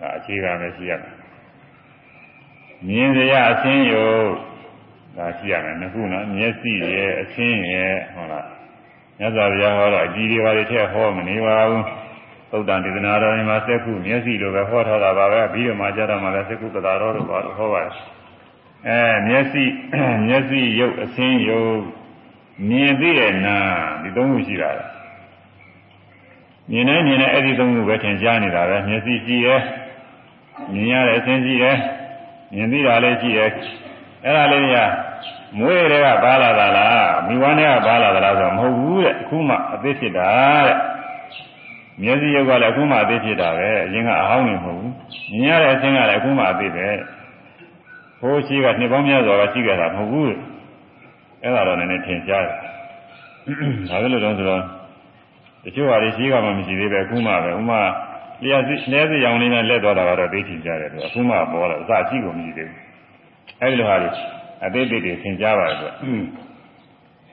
ဒါအခြေခံပဲရှိရမယ်မြင်စရာအချင်းယုတ် ဒါရှိရမယ်နှစ်ခုနော်မျက်စိရဲ့အချင်းရဲ့ဟုတ်လားမြတ်စွာဘုရားဟောတော့အကြည့်တွေဘာတွေထည့်ဟောမနေပါဘူးသုတ်တန်ဒေသနာတော်မှာစက္ခုမျက်စိလိုပဲဟောထားတာပါပဲပြီးတော့မှကြတော့မှလည်းစက္ခုပဒါတော်တို့ဘာလို့ဟောပါလဲအဲမျက်စိမျက်စိရုပ်အချင်းယုတ်မြင်သိတဲ့နာဒီသုံးခုရှိတာလေမြင်နေမြင်နေအဲ့ဒီသုံးခုပဲထင်ရှားနေတာပဲမျက်စိကြည့်ရဲမြင်ရတဲ့အခြင်းကြည့်ရဲမြင်သိတာလည်းကြည့်ရဲ အဲ့ဒါလေးကမွေးတွေကပါလာတာလားမိဝမ်းတွေကပါလာတာလားဆိုတော့မဟုတ်ဘူးတဲ့အခုမှအသေးဖြစ်တာတဲ့မျက်စိရုပ်ကလည်းအခုမှအသေးဖြစ်တာပဲအရင်ကအဟောင်းနေမဟုတ်ဘူးမြင်ရတဲ့အခြင်းကလည်းအခုမှအသေးပဲဟိုးရှိကနှစ်ပေါင်းများစွာကရှိကြတာမဟုတ်ဘူးအဲ့ဒါတော့နည်းနည်းထင်ရှားတယ်ဒါပဲလို့တော့ဆိုတော့တချို့ဟာတွေရှိကမှမရှိသေးပဲအခုမှပဲဥမာလျှက်စီလဲစီရောင်လေးနဲ့လက်သွားတာကတော့သိထင်ကြတယ်သူအခုမှပေါ်လာအစရှိကုန်မရှိသေးဘူး အဲဒီလိုဟာတွေအသေးသေးတွေသင်ကြားပါတယ်သူ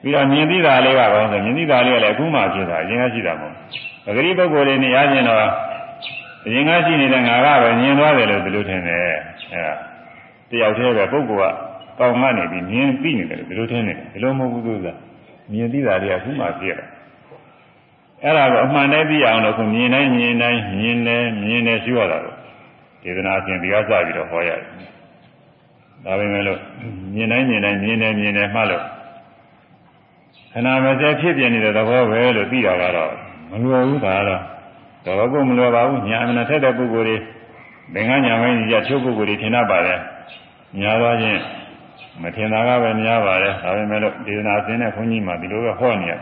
ပြီးတော့မြင်သိတာလေးကဘာလို့ဆိုမြင်သိတာလေးကလည်းအခုမှဖြစ်တာအရင်ကရှိတာမဟုတ်ပဂရိပုဂ္ဂိုလ်တွေနေရခြင်းတော့အရင်ကရှိနေတဲ့ငါကပဲမြင်သွားတယ်လို့ဒီလိုထင်တယ်အဲတယောက်တည်းပဲပုဂ္ဂိုလ်ကကောင်းကနေပြီးမြင်သိနေတယ်ဒီလိုထင်နေတယ်ဒီလိုမဟုတ်ဘူးသူကမြင်သိတာလေးကအခုမှဖြစ်တာအဲ့ဒါကိုအမှန်တည်းသိအောင်လို့ခုမြင်တိုင်းမြင်တိုင်းမြင်တယ်မြင်တယ်ရှိရတာကိုဒေသနာရှင်ဒီကစပြီးတော့ဟောရတယ် ဒါပေမဲ့လို့မြင်တိုင်းမြင်တိုင်းမြင်တယ်မြင်တယ်မှလို့ခဏမစဲဖြစ်ပြနေတဲ့သဘောပဲလို့သိတာကတော့မလွယ်ဘူးဒါတော့တော့ကိုမလွယ်ပါဘူးညာအမနာထက်တဲ့ပုဂ္ဂိုလ်တွေဘင်္ဂညာဝိညာဉ်ချုပ်ပုဂ္ဂိုလ်တွေထင်တတ်ပါတယ်ညာသွားခြင်းမထင်တာကပဲများပါတယ်ဒါပေမဲ့လို့ဒေသနာစင်းတဲ့ခွန်ကြီးမှဒီလိုပဲဟောနေရ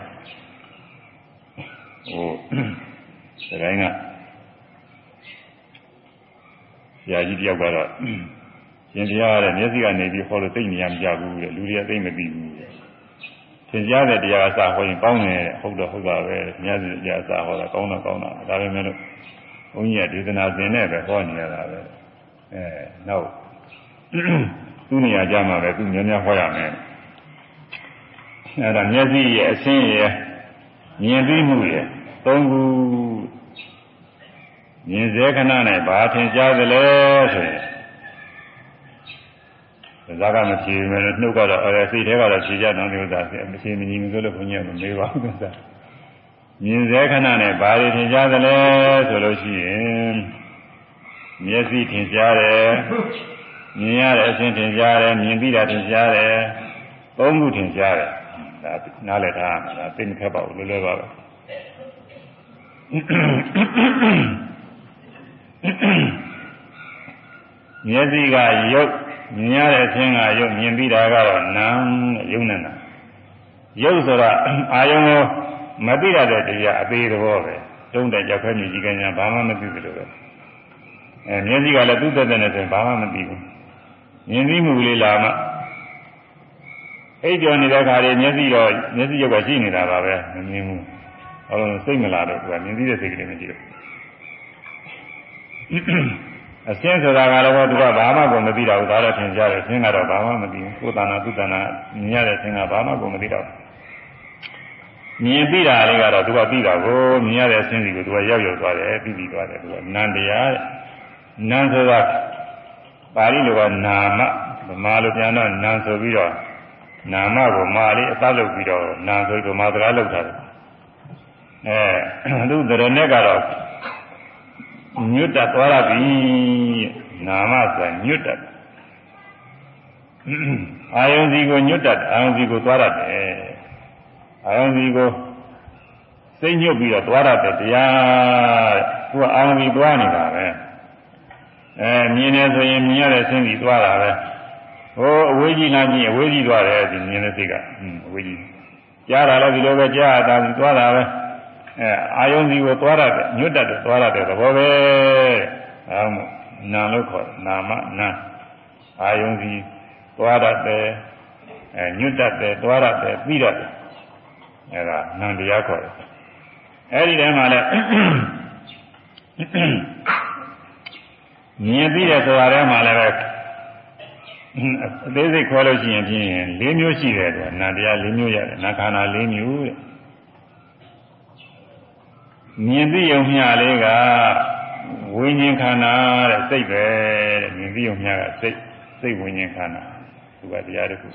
ဟိုဒီတိုင်းကဆရာကြီးတယောက်ကတော့ ရှင်တရားတဲ့မျက်စိကနေပြီးဟောလို့သိနေရမကြဘူးတဲ့လူတွေကသိမသိဘူးတဲ့သင်ကြားတဲ့တရားအစဟောရင်ကောင်းတယ်ဟုတ်တော့ဟုတ်ပါပဲမျက်စိတရားအစဟောတာကောင်းတော့ကောင်းတာဒါပေမဲ့လို့ဘုန်းကြီးကဒေသနာသင်နဲ့ပဲဟောနေရတာပဲအဲနောက်သူ့နေရာကြမှာပဲသူများများဟောရမယ်အဲဒါမျက်စိရဲ့အဆင်းရဲ့မြင်သိမှုရဲ့သုံးခုမြင်စေခဏနဲ့ဘာထင်ရှားသလဲဆိုရင် ဇာကမဖြေမယ်လို့နှုတ်ကတော့အဲစိတ်ထဲကတော့ဖြေကြတော့လို့သာမဖြေမညီမဆိုလို့ဘုန်းကြီးကမမေးပါဘူးသာမြင်စေခဏနဲ့ဘာတွေထင်ရှားသလဲဆိုလို့ရှိရင်မျက်စိထင်ရှားတယ်မြင်ရတဲ့အခြင်းထင်ရှားတယ်မြင်ပြီးတာထင်ရှားတယ်သုံးခုထင်ရှားတယ်ဒါနားလည်ထားရမှာဒါသိမခက်ပါဘူးလွယ်လွယ်ပါပဲမျက်စိကရုပ် မြင်ရတဲ့အခြင်းကရုပ်မြင်ပြီးတာကတော့နာမ်ရုပ်နဲ့နာရုပ်ဆိုတာအာယုံကိုမသိရတဲ့တရားအသေးသဘောပဲတုံးတဲ့ကြောက်ခဲမြည်ကြီးကညာဘာမှမသိဘူးလို့ပဲအဲမျက်စိကလည်းသူ့သက်သက်နဲ့ဆိုရင်ဘာမှမသိဘူးမြင်သိမှုလေးလာမှအိပ်ကျော်နေတဲ့ခါလေးမျက်စိတော့မျက်စိရုပ်ကရှိနေတာပါပဲမမြင်ဘူးအဲလိုစိတ်မလာတော့သူကမြင်သိတဲ့စိတ်ကလေးမရှိတော့ အရှင်းဆိုတာကလည်းသူကဘာမှကိုမသိတော့ဘူးဒါတော့သင်ကြားတယ်ရှင်းကတော့ဘာမှမသိဘူးကိုယ်တဏ္ဍာသူတဏ္ဍာမြင်ရတဲ့ရှင်းကဘာမှကိုမသိတော့မြင်ပြီးတာလေးကတော့သူကပြီးတာကိုမြင်ရတဲ့ရှင်းစီကိုသူကရောက်ရောက်သွားတယ်ပြီးပြီးသွားတယ်သူကနန္တရားတဲ့နန္ဆိုတာပါဠိလိုကနာမဗမာလိုပြန်တော့နန္ဆိုပြီးတော့နာမကိုမာလေးအသလုပ်ပြီးတော့နာဆိုပြီးတော့မာသရာလောက်တာတယ်အဲသူတရနဲ့ကတော့ ညွတ်တက်သွားရပြီနာမဆိုတာညွတ်တက်အာယုံစီကိုညွတ်တက်အာယုံစီကိုသွားရတယ်အာယုံစီကိုစိတ်ညွတ်ပြီးတော့သွားရတယ်တရားတဲ့သူကအာယုံစီသွားနေတာပဲအဲမြင်နေဆိုရင်မြင်ရတဲ့ဆင်းစီသွားတာပဲဟိုအဝေးကြီးလားကြီးအဝေးကြီးသွားတယ်ဒီမြင်တဲ့စိတ်ကอืมအဝေးကြီးကြားတာလည်းဒီလိုပဲကြားတာသွားတာပဲ အဲအာယုံစီကိုသွားရတယ်ညွတ်တတ်တယ်သွားရတယ်သဘောပဲအဲဒါနာလို့ခေါ်နာမနာအာယုံစီသွားရတယ်အဲညွတ်တတ်တယ်သွားရတယ်ပြီးရတယ်အဲဒါနံတရားခေါ်တယ်အဲဒီတည်းမှာလည်းမြင်ပြီးတဲ့ဆိုတာထဲမှာလည်းပဲအသေးစိတ်ခေါ်လို့ရှိရင်ဖြင့်၄မျိုးရှိတယ်တဲ့နာတရား၄မျိုးရတယ်နာခန္ဓာ၄မျိုးတဲ့ မြင်သိုံမျှလေးကဝိညာဉ်ခန္ဓာတဲ့စိတ်ပဲတဲ့မြင်သိုံမျှကစိတ်စိတ်ဝိညာဉ်ခန္ဓာသူကတရားတစ်ခု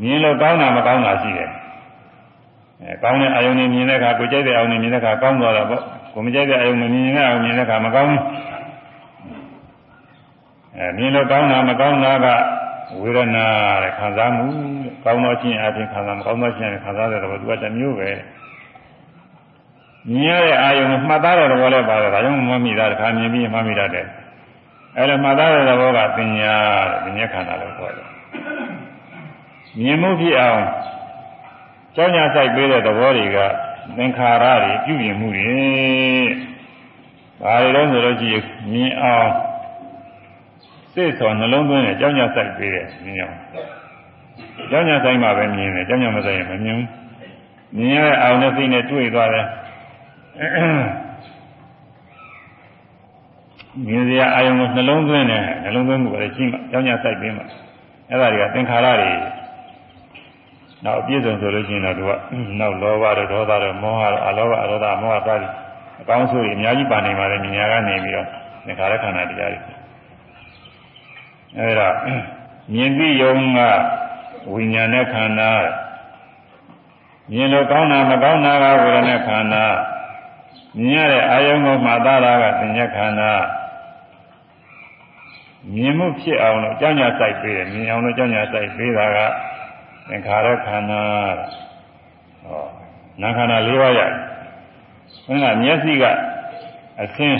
မြင်လို့ကောင်းတာမကောင်းတာရှိတယ်အဲကောင်းတဲ့အာယုန်နဲ့မြင်တဲ့အခါကိုကြိုက်တဲ့အာယုန်နဲ့မြင်တဲ့အခါကောင်းသွားတာပေါ့ကိုမကြိုက်တဲ့အာယုန်နဲ့မြင်တဲ့အာယုန်မြင်တဲ့အခါမကောင်းဘူးအဲမြင်လို့ကောင်းတာမကောင်းတာကဝေဒနာတဲ့ခံစားမှုကောင်းသောချင်းအပြင်ခံစားမကောင်းသောချင်းခံစားတဲ့တော့သူကတစ်မျိုးပဲ မြင်ရတဲ့အာယုံမှတ်သားတဲ့သဘောလည်းပါတယ်ဒါကြောင့်မမိတာတစ်ခါမြင်ပြီးမှတ်မိတတ်တယ်အဲလိုမှတ်သားတဲ့သဘောကပညာတဲ့ပညာခန္ဓာလို့ခေါ်တယ်မြင်မှုဖြစ်အောင်ကြောင်းညာဆိုင်ပေးတဲ့သဘောတွေကသင်္ခါရတွေပြုပြင်မှုတွေဘာတွေလဲဆိုတော့ကြည့်မြင်အောင်စိတ်ဆိုနှလုံးသွင်းတယ်ကြောင်းညာဆိုင်ပေးတယ်မြင်အောင်ကြောင်းညာဆိုင်မှာပဲမြင်တယ်ကြောင်းညာမဆိုင်ရင်မမြင်ဘူးမြင်ရတဲ့အောင်နဲ့စိတ်နဲ့တွေ့သွားတယ် မြင်စရာအာယုံကိုနှလုံးသွင်းတယ်နှလုံးသွင်းမှုပဲရှိမှကြောင်းညာဆိုင်ပေးမှအဲ့ဒါတွေကသင်္ခါရတွေနောက်အပြည့်စုံဆိုလို့ရှိရင်တော့သူကနောက်လောဘတို့ဒေါသတို့မောဟတို့အလောဘအရောဓမောဟစသည်အကောင်းဆိုးတွေအများကြီးပါနေပါတယ်မြညာကနေပြီးတော့သင်္ခါရခန္ဓာတရားတွေအဲ့ဒါမြင်ပြီးယုံကဝိညာဉ်နဲ့ခန္ဓာမြင်လို့ကောင်းတာမကောင်းတာကဝေဒနာခန္ဓာ မြင်ရတဲ့အာယုံကိုမှတ်သားတာကသင်္ညခန္ဓာမြင်မှုဖြစ်အောင်လို့ကြောင်းညာစိုက်ပေးတယ်မြင်အောင်လို့ကြောင်းညာစိုက်ပေးတာကသင်္ခါရခန္ဓာဟောနာခန္ဓာ၄ပါးရတယ်ခန္ဓာမျက်စိကအသင်း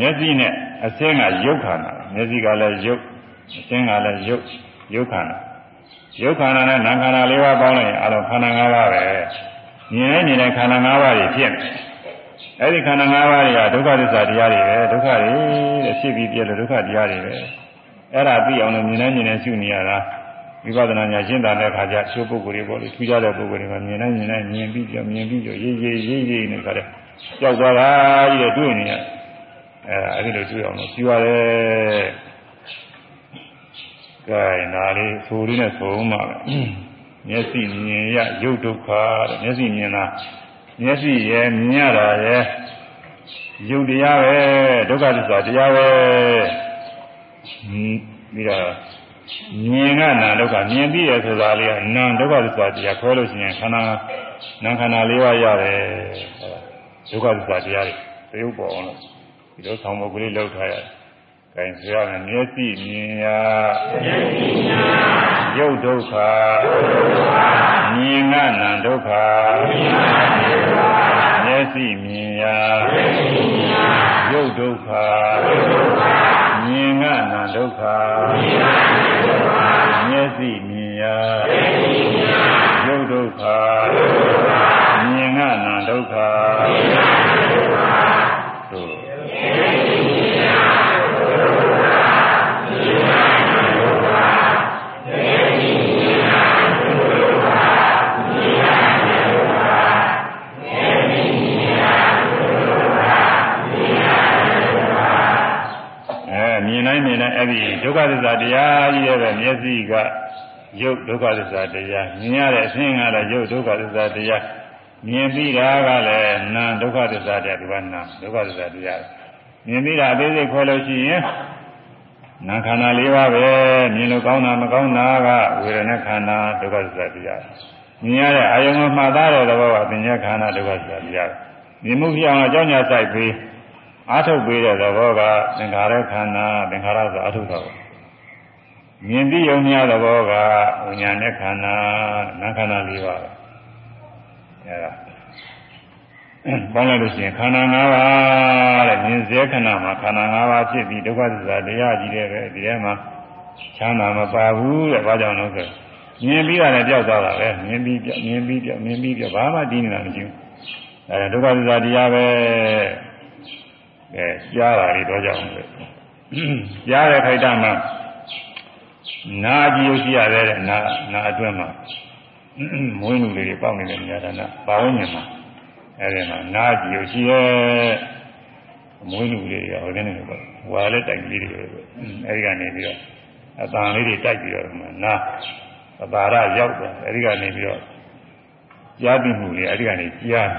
မျက်စိနဲ့အသင်းကရုပ်ခန္ဓာမျက်စိကလည်းရုပ်အသင်းကလည်းရုပ်ရုပ်ခန္ဓာရုပ်ခန္ဓာနဲ့နာခန္ဓာ၄ပါးပေါင်းလိုက်ရင်အလုံးခန္ဓာ၅ပါးပဲမြင်နေနေတဲ့ခန္ဓာ၅ပါးတွေဖြစ်နေ အဲ့ဒီခန္ဓာ၅ပါးတွေကဒုက္ခသစ္စာတရားတွေပဲဒုက္ခတွေတဲ့ဖြစ်ပြီးပြည့်လို့ဒုက္ခတရားတွေပဲအဲ့ဒါသိအောင်လို့မြင်နေမြင်နေရှုနေရတာဝိပဿနာညာရှင်းတာတဲ့အခါကျချိုးပုဂ္ဂိုလ်တွေပေါ့လေထူးခြားတဲ့ပုဂ္ဂိုလ်တွေကမြင်နေမြင်နေမြင်ပြီးကြောမြင်ပြီးကြောရေးရေးရေးရေးနေကြတယ်ကြောက်သွားတာကြီးတဲ့တွေ့နေရအဲအဲ့ဒီလိုတွေ့အောင်လို့ရှိရတယ်ကဲနာလေးဆိုလေးနဲ့ဆိုမှပဲမျက်စိမြင်ရရုပ်ဒုက္ခတဲ့မျက်စိမြင်တာ မျက်စိရဲ့မြင်ရတာရဲ့ယုတ်တရားပဲဒုက္ခသစ္စာတရားပဲပြီးတော့မြင်ကနာဒုက္ခမြင်ပြီးရဆိုတာလေးကနာဒုက္ခသစ္စာတရားခွဲလို့ရှိရင်ခန္ဓာနာခန္ဓာလေးပါးရတယ်ဒုက္ခသစ္စာတရားတွေသရုပ်ပေါ်အောင်လို့ဒီလိုဆောင်းပုဒ်ကလေးလောက်ထားရတယ်။အဲဆရာကမျက်စိမြင်ရမျက်စိမြင်ရရုပ်ဒုက္ခမြင်ကနာဒုက္ခမြင်ကနာဒုက္ခ ညာရုပ်ဒုက္ခမြင်ကနာဒုက္ခမျက်စိမြင်ညာရုပ်ဒုက္ခမြင်ကနာဒုက္ခ အဲ့ဒီဒုက္ခသစ္စာတရားကြီးရဲ့ပဲမျက်စိကရုပ်ဒုက္ခသစ္စာတရားမြင်ရတဲ့အဆင်းကတော့ရုပ်ဒုက္ခသစ္စာတရားမြင်ပြီးတာကလည်းနာဒုက္ခသစ္စာတရားဒီကနာဒုက္ခသစ္စာတရားမြင်ပြီးတာအသေးစိတ်ခွဲလို့ရှိရင်နာခန္ဓာ၄ပါးပဲမြင်လို့ကောင်းတာမကောင်းတာကဝေဒနာခန္ဓာဒုက္ခသစ္စာတရားမြင်ရတဲ့အာယုံမှာမှတ်သားတဲ့သဘောကပညာခန္ဓာဒုက္ခသစ္စာတရားမြင်မှုပြောင်းအကြောင်းညာဆိုင်ပြီး အာထုတ်ပေးတဲ့သဘောကသင်္ခါရခန္ဓာသင်္ခါရဆိုအာထုတ်တော့မြင်ပြီးယုံများသဘောကဝိညာဉ်နဲ့ခန္ဓာနာခန္ဓာ၄ပါးအဲဒါပေါင်းလိုက်လို့ရှိရင်ခန္ဓာ၅ပါးတဲ့မြင်စေခဏမှာခန္ဓာ၅ပါးဖြစ်ပြီးဒုက္ခသစ္စာတရားကြီးတဲ့ပဲဒီထဲမှာချမ်းသာမပါဘူးတဲ့ဘာကြောင့်လဲဆိုမြင်ပြီးတာလည်းကြောက်သွားတာပဲမြင်ပြီးမြင်ပြီးမြင်ပြီးဘာမှတည်နေတာမရှိဘူးအဲဒုက္ခသစ္စာတရားပဲ အဲကြားတာတွေတော့ကြောင့်လေကြားတဲ့ခိုက်တာမှာနာကြည့်လို့ရှိရတယ်တဲ့နာနာအတွင်းမှာမွေးလူလေးတွေပေါက်နေတဲ့နေရာဒါနာပါဝင်နေမှာအဲဒီမှာနာကြည့်လို့ရှိရဲမွေးလူလေးတွေကဟိုကနေပေါ့ဝါလက်တိုင်လေးတွေပဲအဲဒီကနေပြီးတော့အတန်လေးတွေတိုက်ပြီးတော့နာပပါရရောက်တယ်အဲဒီကနေပြီးတော့ကြားပြီးမှုလေးအဲဒီကနေကြား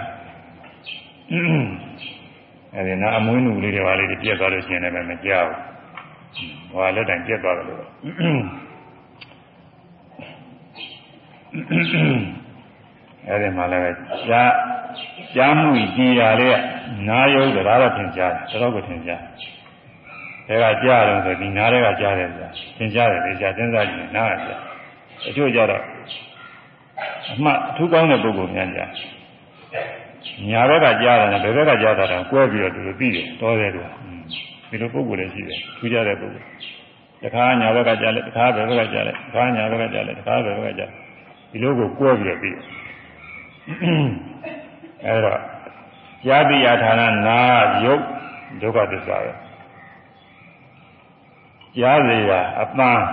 အဲဒီနာအမွှေးနုလေးတွေပါလေးတွေပြက်သွားလို့ရှိရင်လည်းမကြောက်ဘူးဟောလက်တိုင်ပြက်သွားတယ်လို့အဲဒီမှာလည်းကြားကြားမှုကြည်ရလေးနာယုတ်တရားတော့သင်ကြားတယ်တော်တော်ကိုသင်ကြားတယ်ဒါကကြားတယ်ဆိုဒီနားတွေကကြားတယ်ဆိုတာသင်ကြားတယ်လေကြားစဉ်းစားကြည့်နားရတယ်အချို့ကြတော့အမှအထူးကောင်းတဲ့ပုဂ္ဂိုလ်များကြား ညာဘက်ကကြားတာနဲ့ဘယ်ဘက်ကကြားတာတော့ကွဲပြီးတော့သူတို့ပြီးတယ်တော်တယ်လို့ဒီလိုပုံကိုယ်လည်းရှိတယ်ထူးခြားတဲ့ပုံကိုယ်တခါညာဘက်ကကြားလဲတခါဘယ်ဘက်ကကြားလဲတခါညာဘက်ကကြားလဲတခါဘယ်ဘက်ကကြားဒီလိုကိုကွဲပြီးတော့ပြီးတယ်အဲဒါယာတိယဌာနနာယုတ်ဒုက္ခသစ္စာပဲကြားစေရအပန်း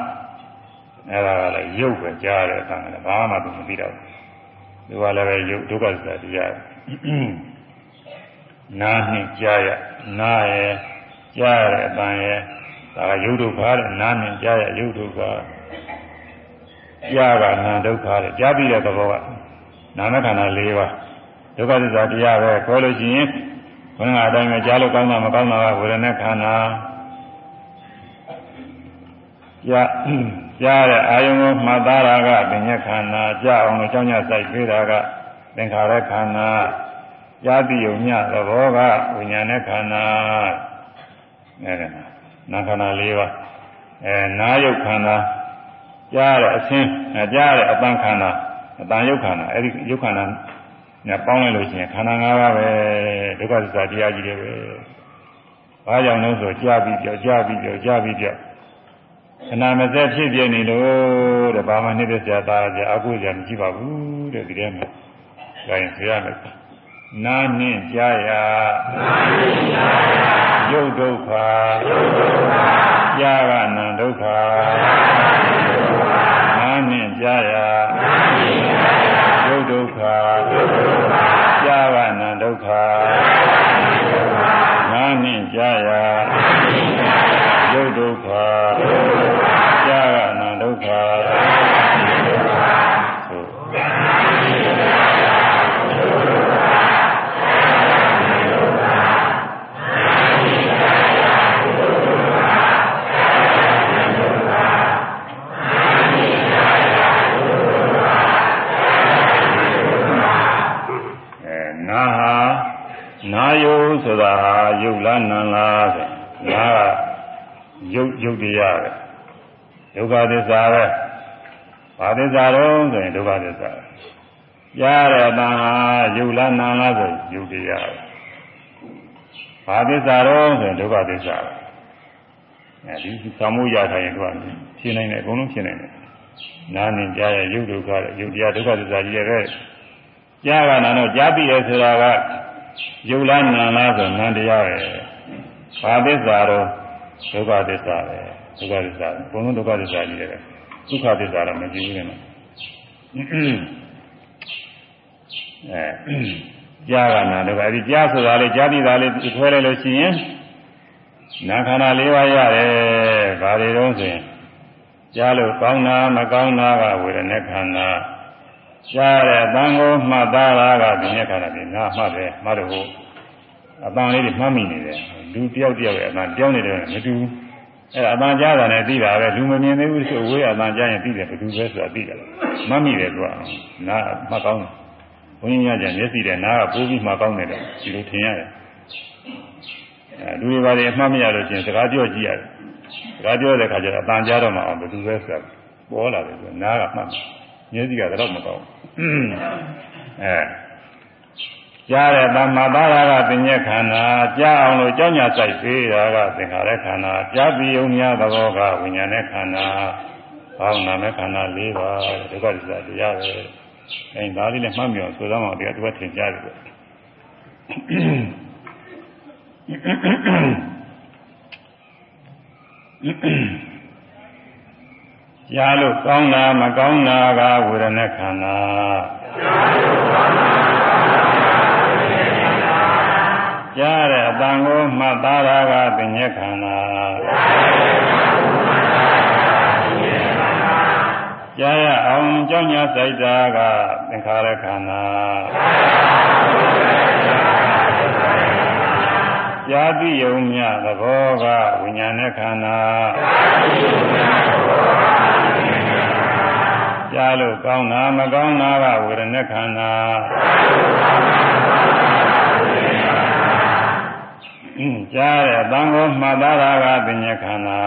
အဲဒါကလည်းယုတ်ပဲကြားတယ်အခါကလည်းဘာမှသူမသိတော့ဘူးဒီကလည်းပဲယုတ်ဒုက္ခသစ္စာတရား နားနှင့်ကြားရနားရကြားရတဲ့အပံရဒါကယုတ်ဒုက္ခတဲ့နားနှင့်ကြားရယုတ်ဒုက္ခကြားကနာဒုက္ခတဲ့ကြားပြီးတဲ့သဘောကနာမခန္ဓာ၄ပါးဒုက္ခသစ္စာတရားပဲခေါ်လို့ရှိရင်ဘုရားအတိုင်းပဲကြားလို့ကောင်းတာမကောင်းတာကဝေဒနာခန္ဓာကြားကြားတဲ့အာယုံကိုမှတ်သားတာကပညာခန္ဓာကြားအောင်လို့ကြောင်းညဆိုင်ပေးတာက သင်္ခါရခန္ဓာယာတိယုံညသဘောကဝိညာဉ်နဲ့ခန္ဓာအဲဒါနာခန္ဓာ၄ပါးအဲနာယုတ်ခန္ဓာကြားရတဲ့အချင်းကြားရတဲ့အပန်းခန္ဓာအတန်ယုတ်ခန္ဓာအဲ့ဒီယုတ်ခန္ဓာနဲ့ပေါင်းလိုက်လို့ရှိရင်ခန္ဓာ၅ပါးပဲဒုက္ခသစ္စာတရားကြီးတွေပဲဘာကြောင့်လဲဆိုကြားပြီးပြောကြားပြီးပြောကြားပြီးပြောခဏမစက်ဖြစ်ပြနေလို့တဲ့ဘာမှနှိမ့်သက်စရာသားကြအကုသိုလ်မရှိပါဘူးတဲ့ဒီထဲမှာ ဒါရင်ဆရာလည်းနာနှင့်ကြားရနာနှင့်ကြားရရုပ်ဒုက္ခရုပ်ဒုက္ခကြားကနံဒုက္ခနာနှင့်ကြားရနာနှင့်ကြားရရုပ်ဒုက္ခရုပ်ဒုက္ခကြားကနံဒုက္ခနာနှင့်ကြားရနာနှင့်ကြားရရုပ်ဒုက္ခရုပ်ဒုက္ခကြားကနံဒုက္ခ ဆိုတာဟာယုတ်လားနံလားဆိုနာကယုတ်ယုတ်တရားပဲဒုက္ခသစ္စာပဲဘာသစ္စာတော့ဆိုရင်ဒုက္ခသစ္စာကြားရတဲ့တန်ဟာယုတ်လားနံလားဆိုယုတ်တရားပဲဘာသစ္စာတော့ဆိုဒုက္ခသစ္စာပဲအဲဒီသံမှုရထားရင်တို့ကဖြစ်နိုင်တယ်အကုန်လုံးဖြစ်နိုင်တယ်နားနေကြရရုပ်ဒုက္ခရုပ်တရားဒုက္ခသစ္စာကြီးရဲ့ကြားကနာတော့ကြားပြီးရဆိုတာက ရုပ်လားနာလားဆိုနံတရားပဲဘာသစ္စာတော့ဒုက္ခသစ္စာပဲဒုက္ခသစ္စာဘုံလုံးဒုက္ခသစ္စာကြီးတယ်ဒုက္ခသစ္စာတော့မကြည့်ဘူးလေနော်အဲကြားကနာတော့အဲဒီကြားဆိုတာလေကြားပြီးသားလေးထွဲလိုက်လို့ရှိရင်နာခန္ဓာ၄ပါးရတယ်ဘာတွေတော့ဆိုရင်ကြားလို့ကောင်းတာမကောင်းတာကဝေဒနာခန္ဓာ ကြားတဲ့အတန်ကိုမှတ်သားတာကဒီနေ့ခန္ဓာဒီနာမှတ်တယ်မှတ်တော့အတန်လေးတွေမှတ်မိနေတယ်လူတယောက်တယောက်ရဲ့အတန်ပြောင်းနေတယ်မတူဘူးအဲ့ဒါအတန်ကြားတာနဲ့သိတာပဲလူမမြင်သေးဘူးဆိုဝေးအတန်ကြားရင်သိတယ်ဘယ်သူပဲဆိုတာသိတယ်မှတ်မိတယ်သူကနာမှတ်ကောင်းတယ်ဘုန်းကြီးများကျမျက်စိတဲ့နားကပိုးပြီးမှကောင်းတယ်လို့ဒီလိုထင်ရတယ်အဲလူတွေပါလေအမှတ်မရလို့ချင်းစကားပြောကြည့်ရတယ်စကားပြောတဲ့အခါကျတော့အတန်ကြားတော့မှအောင်ဘယ်သူပဲဆိုတာပေါ်လာတယ်ဆိုနားကမှတ် မျက်စိကတော့မကောင်းအဲကြားတဲ့သမ္မာပါရကပညာခန္ဓာကြားအောင်လို့ကြောင်းညာဆိုင်သေးတာကသင်္ခါရခန္ဓာကြားပြီးုံများသဘောကဝိညာဉ်နဲ့ခန္ဓာဘောင်းနာမဲ့ခန္ဓာ၄ပါးဒုက္ခသစ္စာတရားပဲအဲဒါလေးလည်းမှတ်မြော်ဆိုတော့မှတရားသူကသင်ကြားတယ် ကြားလို့ကောင်းတာမကောင်းတာကဝေဒနာခန္ဓာကြားလို့ကောင်းတာကြားတဲ့အတန်ကိုမှတ်သားတာကပညာခန္ဓာကြားရအောင်ကြောင်းညာစိုက်တာကသင်္ခါရခန္ဓာကြားသိယုံမြသဘောကဝိညာဉ်နဲ့ခန္ဓာကြား လို့ကောင်းတာမကောင်းတာကဝေဒနာခန္ဓာကြားတဲ့အတန်ကိုမှတ်သားတာကပညာခန္ဓာ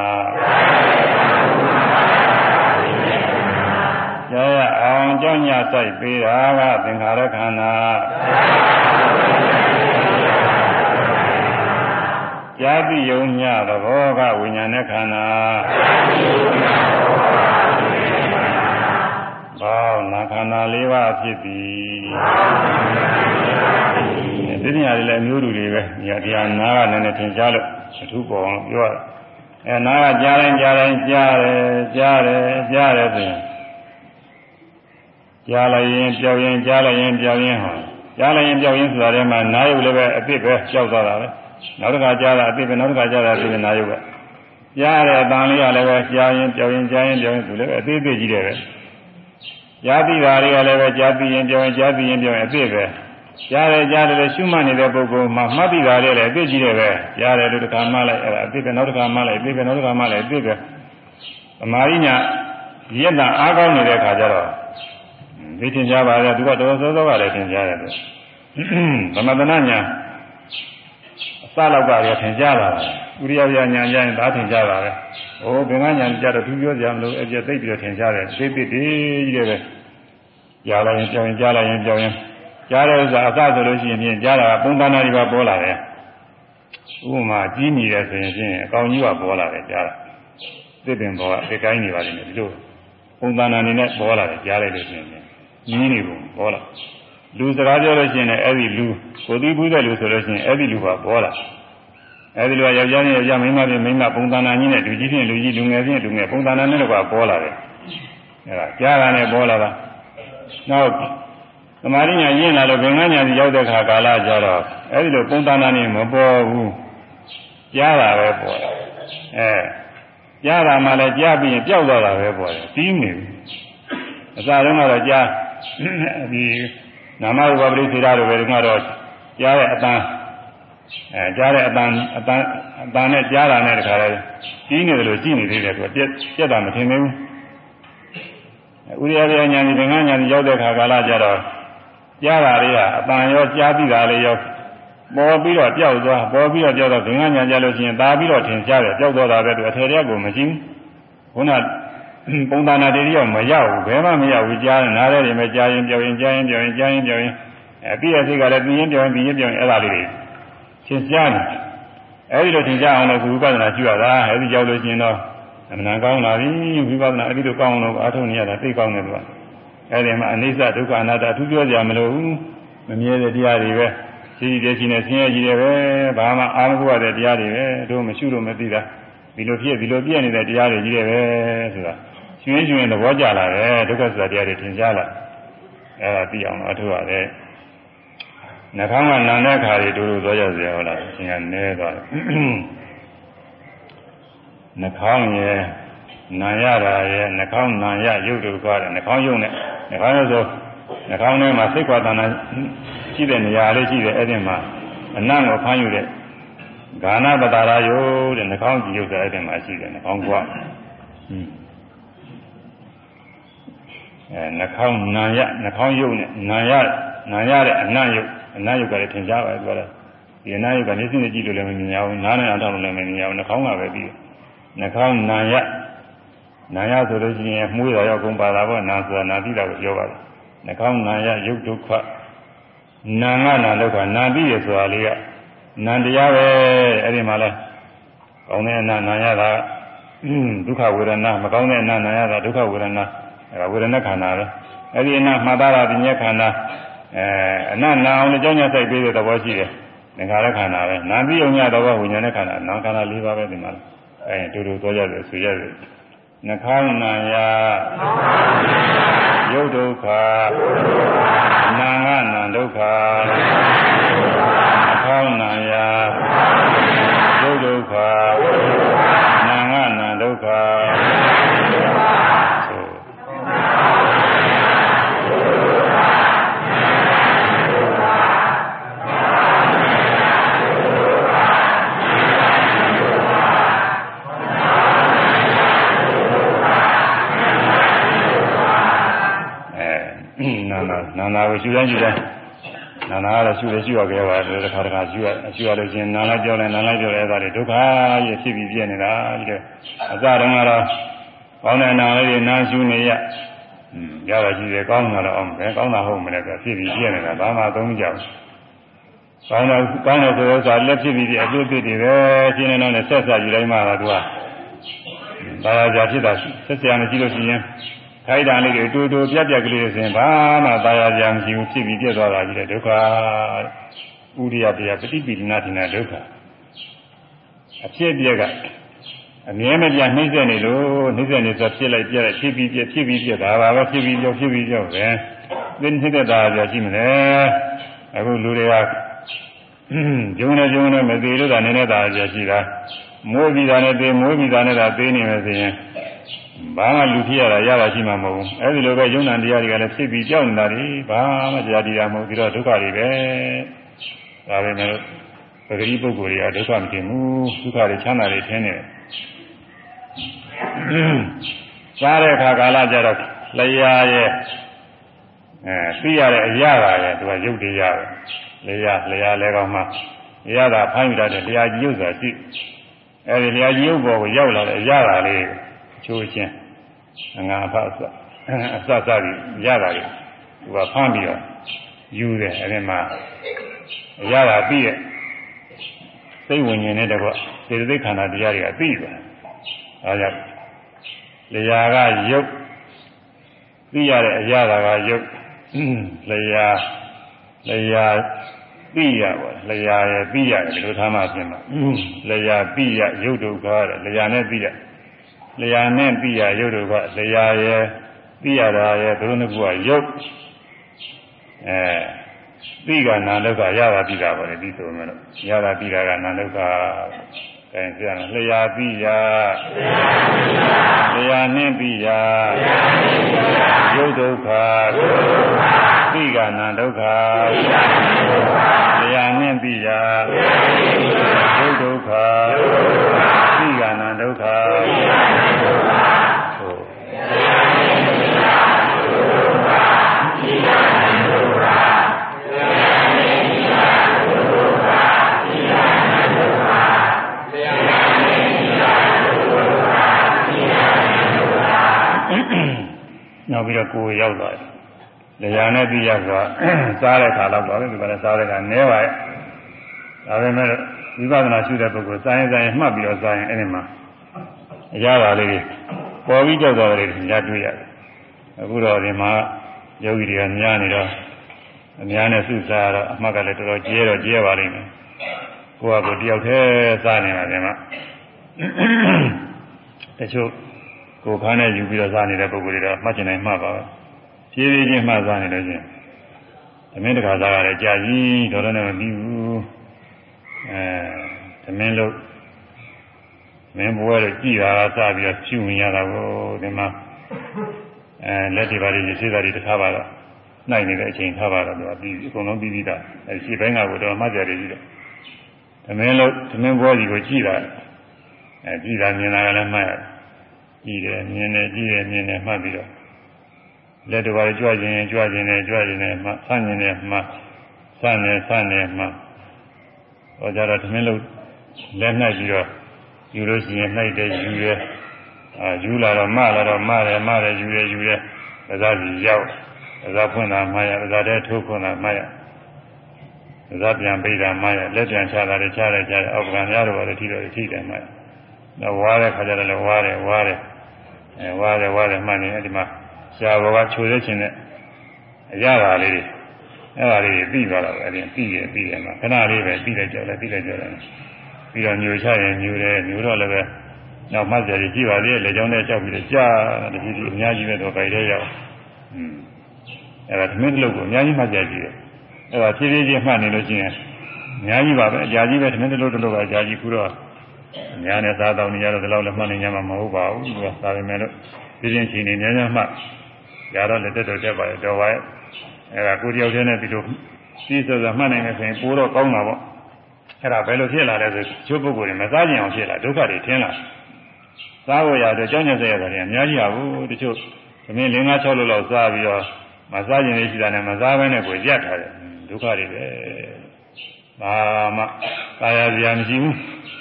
ကြားရအောင်ကြောင်းညစိုက်ပေးတာကသင်္ခါရခန္ဓာကြားသိယုံညသဘောကဝိညာဉ်နဲ့ခန္ဓာ ဘောနာခန္ဓာ၄ပါးဖြစ်သည်ဒီနေရာတွေလည်းအမျိုးတူတွေပဲဒီဟာတရားနာကလည်းနည်းထင်ရှားလို့အထူးပေါ်အောင်ပြောရအဲနာကကြားတိုင်းကြားတိုင်းကြားတယ်ကြားတယ်ကြားတယ်ဆိုရင်ကြားလိုက်ရင်ပြောင်းရင်ကြားလိုက်ရင်ပြောင်းရင်ဟာကြားလိုက်ရင်ပြောင်းရင်ဆိုတာထဲမှာနာယုတ်လည်းပဲအစ်စ်ပဲကြောက်သွားတာပဲနောက်တစ်ခါကြားတာအစ်စ်ပဲနောက်တစ်ခါကြားတာအစ်စ်နာယုတ်ပဲကြားတယ်အတန်လေးကလည်းပဲကြားရင်ပြောင်းရင်ကြားရင်ပြောင်းရင်သူလည်းပဲအသေးသေးကြီးတယ်ပဲ ကြားသိတာတွေကလည်းပဲကြားသိရင်ပြောင်းရင်ကြားသိရင်ပြောင်းရင်အစ်စ်ပဲကြားတယ်ကြားတယ်ရှုမှတ်နေတဲ့ပုဂ္ဂိုလ်မှာမှတ်ပြီးတာလည်းအသိကြီးတယ်ပဲကြားတယ်လို့တစ်ခါမှလိုက်အဲ့ဒါအသိပဲနောက်တစ်ခါမှလိုက်အသိပဲနောက်တစ်ခါမှလိုက်အသိပဲသမာဓိညာရည်နာအားကောင်းနေတဲ့ခါကျတော့သိထင်ကြပါရဲ့သူကတော်စောစောကလည်းထင်ကြတယ်သူသမထနာညာအ စလောက်ကလည်းထင်ကြလာတယ်ဥရိယပြညာညာရင်ဒါထင်ကြတာပဲဟိုဘင်္ဂညာကြတော့သူပြောကြမလို့အပြည့်သိပြီးတော့ထင်ကြတယ်သိသိတည်းကြီးတယ်ပဲကြားလိုက်ရင်ကြောင်ရင်ကြားလိုက်ရင်ကြောင်ရင်ကြားတဲ့ဥစ္စာအစဆိုလို့ရှိရင်ဖြင့်ကြားတာကပုံသဏ္ဍာန်တွေပါပေါ်လာတယ်ဥပမာကြီးနေတယ်ဆိုရင်ဖြင့်အကောင်ကြီးကပေါ်လာတယ်ကြားတာသစ်ပင်ပေါ်ကဒီကိုင်းနေပါလိမ့်မယ်ဒီလိုပုံသဏ္ဍာန်တွေနဲ့ပေါ်လာတယ်ကြားလိုက်လို့ရှိရင်ကြီးနေပုံပေါ်လာ လူစကားပြောလို့ရှိရင်လည်းအဲ့ဒီလူကိုသိဘူးတဲ့လူဆိုလို့ရှိရင်အဲ့ဒီလူကပေါ်လာအဲ့ဒီလူကယောက်ျားနဲ့ယောက်ျားမိန်းမပြင်မိန်းမပုံသဏ္ဍာန်ကြီးနဲ့လူကြီးဖြင့်လူကြီးလူငယ်ဖြင့်လူငယ်ပုံသဏ္ဍာန်နဲ့တော့ပေါ်လာတယ်အဲ့ဒါကြားတာနဲ့ပေါ်လာတာနောက်သမာဓိညာရင်းလာလို့ဘင်္ဂညာစီရောက်တဲ့ခါကာလကြတော့အဲဒီလိုပုံသဏ္ဍာန်နေမပေါ်ဘူးကြားတာပဲပေါ်တယ်အဲကြားတာမှလည်းကြားပြီးရင်ပျောက်သွားတာပဲပေါ်တယ်ပြီးနေပြီအစားတုန်းကတော့ကြားဒီ နာမရူပပရိသေရတို့ပဲဒီကတော့ကြားတဲ့အတန်းအဲကြားတဲ့အတန်းအတန်းအတန်းနဲ့ကြားတာနဲ့တခါလဲပြီးနေတယ်လို့ကြည့်နေသေးတယ်သူကပြက်ပြက်တာမထင်သေးဘူးဥရိယပြညာဒီဘင်္ဂညာဒီရောက်တဲ့ခါကာလကြတော့ကြားတာလေးကအပန်ရောကြားပြီးတာလေးရောပေါ်ပြီးတော့ကြောက်သွားပေါ်ပြီးတော့ကြောက်တော့ဘင်္ဂညာကြလို့ရှိရင်သာပြီးတော့ထင်ရှားတယ်ကြောက်တော့တာပဲသူအထေရက်ကိုမရှိဘူးခုန ပုံသဏ္ဍာန်တွေရောမရဘူးဘယ်မှမရဘူးကြားနားထဲတွေမှာကြားရင်ပြောရင်ကြားရင်ပြောရင်ကြားရင်ပြောရင်အပြည့်အစိတ်ကလည်းပြီးရင်ပြောရင်ပြီးရင်ပြောရင်အဲ့ဒါလေးတွေသင်ရှားနေအဲဒီလိုသင်ကြအောင်လို့ဝိပဿနာရှိရတာအဲဒီကြောက်လို့ရှိရင်တော့အမှန်ကောင်းလာပြီဝိပဿနာအဲဒီလိုကောင်းအောင်လို့အားထုတ်နေရတာသိကောင်းတယ်သူကအဲဒီမှာအနိစ္စဒုက္ခအနတ္တအထူးပြောကြမလို့မမြဲတဲ့တရားတွေပဲရှိတယ်ရှိနေဆင်းရဲကြီးတယ်ပဲဘာမှအာမဟုတ်တဲ့တရားတွေပဲတို့မရှိလို့မသိတာဒီလိုဖြစ်ဒီလိုပြည့်နေတဲ့တရားတွေကြီးတယ်ပဲဆိုတာ ရှင်ရှင်သဘောကျလာတယ်ဒုက္ခဆိုတာတရားတွေသင်ကြားလာအဲဒါသိအောင်အထုရတယ်နှာခေါင်းကနာတဲ့ခါတွေတို့တို့သွားကြစေဟုတ်လားရှင်ကနဲသွားတယ်နှာခေါင်းရဲ့နာရတာရဲ့နှာခေါင်းနာရရုပ်တို့ကွာတယ်နှာခေါင်းရုပ်နဲ့နှာခေါင်းရုပ်ဆိုနှာခေါင်းထဲမှာစိတ်ကွာတဏ္ဍရှိတဲ့နေရာလေးရှိတယ်အဲ့ဒီမှာအနံ့ကိုဖမ်းယူတဲ့ဂာနာပတာရယုတဲ့နှာခေါင်းကြည့်ရုပ်ဆိုအဲ့ဒီမှာရှိတယ်နှာခေါင်းကွာ အဲနှာခေါင်းနာရနှာခေါင်းရုပ်နဲ့နာရနာရတဲ့အနံ့ရုပ်အနံ့ရုပ်ကလည်းထင်ရှားပါပြောတယ်ဒီအနံ့ရုပ်ကနေစင်းကြည့်လို့လည်းမမြင်ရဘူးနားနဲ့အထောက်လည်းမမြင်ရဘူးနှာခေါင်းကပဲပြီးတယ်နှာခေါင်းနာရနာရဆိုလို့ရှိရင်မှုရရောက်ကုန်ပါတာပေါ့နာဆိုတာနာတိတာကိုပြောပါတယ်နှာခေါင်းနာရရုပ်ဒုက္ခနာငါနာဒုက္ခနာပြီးရဆိုတာလေးကနာတရားပဲအဲ့ဒီမှာလဲကောင်းတဲ့အနာနာရတာဒုက္ခဝေဒနာမကောင်းတဲ့အနာနာရတာဒုက္ခဝေဒနာ အဲဒါဝေဒနာခန္ဓာပဲအဲ့ဒီအနာမှားတာပညာခန္ဓာအဲအနာနာအောင်လည်းကြောင်းညဆိုင်ပေးတဲ့သဘောရှိတယ်သင်္ခါရခန္ဓာပဲနာပြီးအောင်ညတော့ဝိညာဉ်နဲ့ခန္ဓာနာခန္ဓာ၄ပါးပဲဒီမှာအဲတူတူသွားကြတယ်ဆိုရတယ်နှခေါင်းနာယရုပ်ဒုက္ခနာငနာဒုက္ခ နာနာကိုရှူတိုင်းရှူတိုင်းနာနာကတော့ရှူတယ်ရှူရခဲ့ပါတယ်တစ်ခါတစ်ခါရှူရရှူရလို့ချင်းနာလိုက်ကြောလဲနာလိုက်ကြောလဲအဲ့ဒါတွေဒုက္ခရဲ့ဖြစ်ပြီးပြည့်နေတာဒီတဲ့အစတုန်းကတော့ကောင်းတဲ့နာလေးတွေနာရှူနေရอืมရတာရှိတယ်ကောင်းတာတော့အောင်ပဲကောင်းတာဟုတ်မလဲဆိုဖြစ်ပြီးပြည့်နေတာဘာမှသုံးကြဘူးကောင်းတော့ကောင်းတယ်ဆိုတော့ဆိုလက်ဖြစ်ပြီးအပြည့်အပြည့်တွေပဲရှင်းနေတော့ဆက်ဆက်ယူလိုက်မှတော့သူကဒါရကြဖြစ်တာဆက်ဆက်မရှိလို့ရှိရင် ခိုက်တာလေးတွေတူတူပြက်ပြက်ကလေးတွေဆိုရင်ဘာမှသာယာကြမရှိဘူးဖြစ်ပြီးပြက်သွားတာကြီးတဲ့ဒုက္ခဥရိယတရားပฏิပိဒနာတိနာဒုက္ခအဖြစ်ပြက်ကအမြဲမပြတ်နှိမ့်ဆက်နေလို့နှိမ့်ဆက်နေဆိုဖြစ်လိုက်ပြက်လိုက်ဖြစ်ပြီးပြက်ဖြစ်ပြီးပြက်ဒါပါပဲဖြစ်ပြီးကြောက်ဖြစ်ပြီးကြောက်ပဲသင်ဖြစ်တဲ့သားကြောရှိမလဲအခုလူတွေကဂျုံနဲ့ဂျုံနဲ့မသေးလို့တာနည်းနည်းသားကြောရှိတာမိုးပြီးတာနဲ့သေးမိုးပြီးတာနဲ့သာသေးနေမယ်ဆိုရင် ဘာမှလူဖြစ်ရတာရတာရှိမှာမဟုတ်ဘူးအဲဒီလိုပဲယုံနာတရားတွေကလည်းဖြစ်ပြီးကြောက်နေတာတွေဘာမှတရားတရားမဟုတ်ပြီးတော့ဒုက္ခတွေပဲဒါပဲမဲ့ပဂတိပုဂ္ဂိုလ်တွေကဒုက္ခမတင်ဘူးဒုက္ခတွေချမ်းသာတွေထင်းနေတယ်စားတဲ့အခါကာလကြတော့လျာရဲ့အဲသိရတဲ့အရာပါရဲ့သူကရုပ်တရားပဲလျာလျာလဲကောင်းမှရတာဖိုင်းယူတတ်တဲ့တရားကြီးရုပ်ဆိုတာရှိအဲဒီတရားကြီးရုပ်ပေါ်ကိုရောက်လာတဲ့အရာပါလေး ချိုးချင်းငါအဖအစအစစပြီးရတာလေသူကဖမ်းပြီးတော့ယူတယ်အဲဒီမှာရတာပြီးရဲ့စိတ်ဝิญဉ်နဲ့တကွစေတသိက်ခန္ဓာတရားတွေအပြီးပဲအဲဒါကြောင့်လျာကယုတ်သိရတဲ့အရာကယုတ်လျာလျာသိရပါလျာရဲ့သိရတယ်ဒီလိုထားမှပြင်မှာလျာသိရယုတ်ဒုက္ခတဲ့လျာနဲ့သိရ လျာနဲ့ပြီးရရုပ်တို့ကလျာရဲ့ပြီးရတာရဲ့သူတို့ကရုပ်အဲပြီးကနာလောကရတာပြီးတာပါလေပြီးဆိုမယ်လို့ရတာပြီးတာကနာလောကအဲဆရာလျာပြီးရလျာနဲ့ပြီးရရုပ်ဒုက္ခပြီးကနာဒုက္ခလျာနဲ့ပြီးရရုပ်ဒုက္ခပြီးကနာဒုက္ခနော က်ပြီးတော့ကိုယ်ရောက်သွားတယ်။တရားနဲ့ပြီးရဆိုစားတဲ့ခါတော့ပါပဲဒီကနေ့စားတဲ့ခါနဲပါရဲ့။ဒါပေမဲ့ဝိပဿနာရှုတဲ့ပုဂ္ဂိုလ်စာရင်စာရင်မှတ်ပြီးတော့စာရင်အဲ့ဒီမှာအရာပါလေးတွေပေါ်ပြီးကြောက်သွားတယ်တွေညာတွေ့ရတယ်အခုတော့ဒီမှာယောဂီတွေကများနေတော့အများနဲ့စုစားတော့အမှတ်ကလည်းတော်တော်ကျဲတော့ကျဲပါလိမ့်မယ်ကိုကကိုတယောက်တည်းစားနေတာဒီမှာတချို့ ကိုခါနဲ့ယူပြီးတော့စားနေတဲ့ပုဂ္ဂိုလ်တွေတော့မှတ်ချင်တိုင်းမှတ်ပါပဲဖြည်းဖြည်းချင်းမှတ်စားနေလို့ချင်းသမင်းတခါစားရတယ်ကြာကြီးတော်တော်နဲ့မပြီးဘူးအဲသမင်းလို့မင်းဘဝတော့ကြည်တာစပြီးတော့ဖြူဝင်ရတာကိုဒီမှာအဲလက်တွေပါလေးရရှိတာတွေတခါပါတော့နိုင်နေတဲ့အချိန်ထားပါတော့သူကပြီးအကုန်လုံးပြီးပြီးသားအဲရှေ့ဘက်ကတော့မှတ်ကြရတယ်ကြီးတော့သမင်းလို့သမင်းဘဝကြီးကိုကြည်တာအဲကြည်တာမြင်တာကလည်းမှတ်ရတယ် ကြည်တယ်မြင်တယ်ကြည်တယ်မြင်တယ်မှတ်ပြီးတော့လက်တော်ပါကြွခြင်းကြွခြင်းနဲ့ကြွခြင်းနဲ့မှဆန့်ခြင်းနဲ့မှဆန့်နေဆန့်နေမှဟောကြတော့သမင်းလို့လက်နှိုက်ပြီးတော့ယူလို့ရှိရင်နှိုက်တယ်ယူရဲအာယူလာတော့မလာတော့မတယ်မတယ်ယူရဲယူရဲဒါသာစီရောက်ဒါသာဖွင့်တာမှရဒါသာတဲ့ထိုးဖွင့်တာမှရဒါသာပြန်ပိတာမှရလက်ပြန်ချတာလည်းချတယ်ချတယ်အောက်ကံများတော့လည်းထိတော့ထိတယ်မှရတော့ဝါတဲ့ခါကျတော့လည်းဝါတယ်ဝါတယ် အဲဝါတယ်ဝါတယ်မှနေအဲ့ဒီမှာရှားဘောကချိုရခြင်းနဲ့အရာပါလေးတွေအဲ့ဒါလေးပြီးသွားတော့အဲ့ဒီပြီးရပြီးရမှာခဏလေးပဲပြီးလိုက်ကြတယ်ပြီးလိုက်ကြတယ်ပြီးတော့ညိုချရင်ညိုတယ်ညိုတော့လည်းပဲနောက်မှကြရကြည့်ပါလေလေကြောင်းနဲ့ကြောက်ပြီးကြာတတိတိအများကြီးပဲတော့ကြိုက်တဲ့ရောက်อืมအဲ့ဒါသမင်းတစ်လုံးကိုအများကြီးမှကြကြည့်တယ်အဲ့ဒါဖြည်းဖြည်းချင်းမှတ်နေလို့ရှိရင်အများကြီးပါပဲအကြာကြီးပဲသမင်းတစ်လုံးတစ်လုံးကအကြာကြီးခုတော့ အများနဲ့စားတောင်းနေရတော့ဒီလောက်လည်းမှတ်နေကြမှာမဟုတ်ပါဘူးသူကစားပေမဲ့လို့ပြင်းပြင်းချင်းနေများများမှရတော့လက်တက်တော့တက်ပါတော့ပါရဲ့အဲ့ဒါကိုတယောက်တည်းနဲ့ဒီလိုပြီးဆိုဆိုမှတ်နိုင်မယ်ဆိုရင်ပိုးတော့ကောင်းတာပေါ့အဲ့ဒါဘယ်လိုဖြစ်လာလဲဆိုချိုးပုဂ္ဂိုလ်တွေမစားကြအောင်ဖြစ်လာဒုက္ခတွေထင်းလာစားဖို့ရတော့ကြောင်းညက်စရတာတွေအများကြီးပါဘူးတချို့သမင်း၄၅၆လောက်လောက်စားပြီးတော့မစားခြင်းလေးရှိတာနဲ့မစားဘဲနဲ့ကိုရက်ထားတယ်ဒုက္ခတွေပဲ ဘာမှကာယစရာမရှိဘူး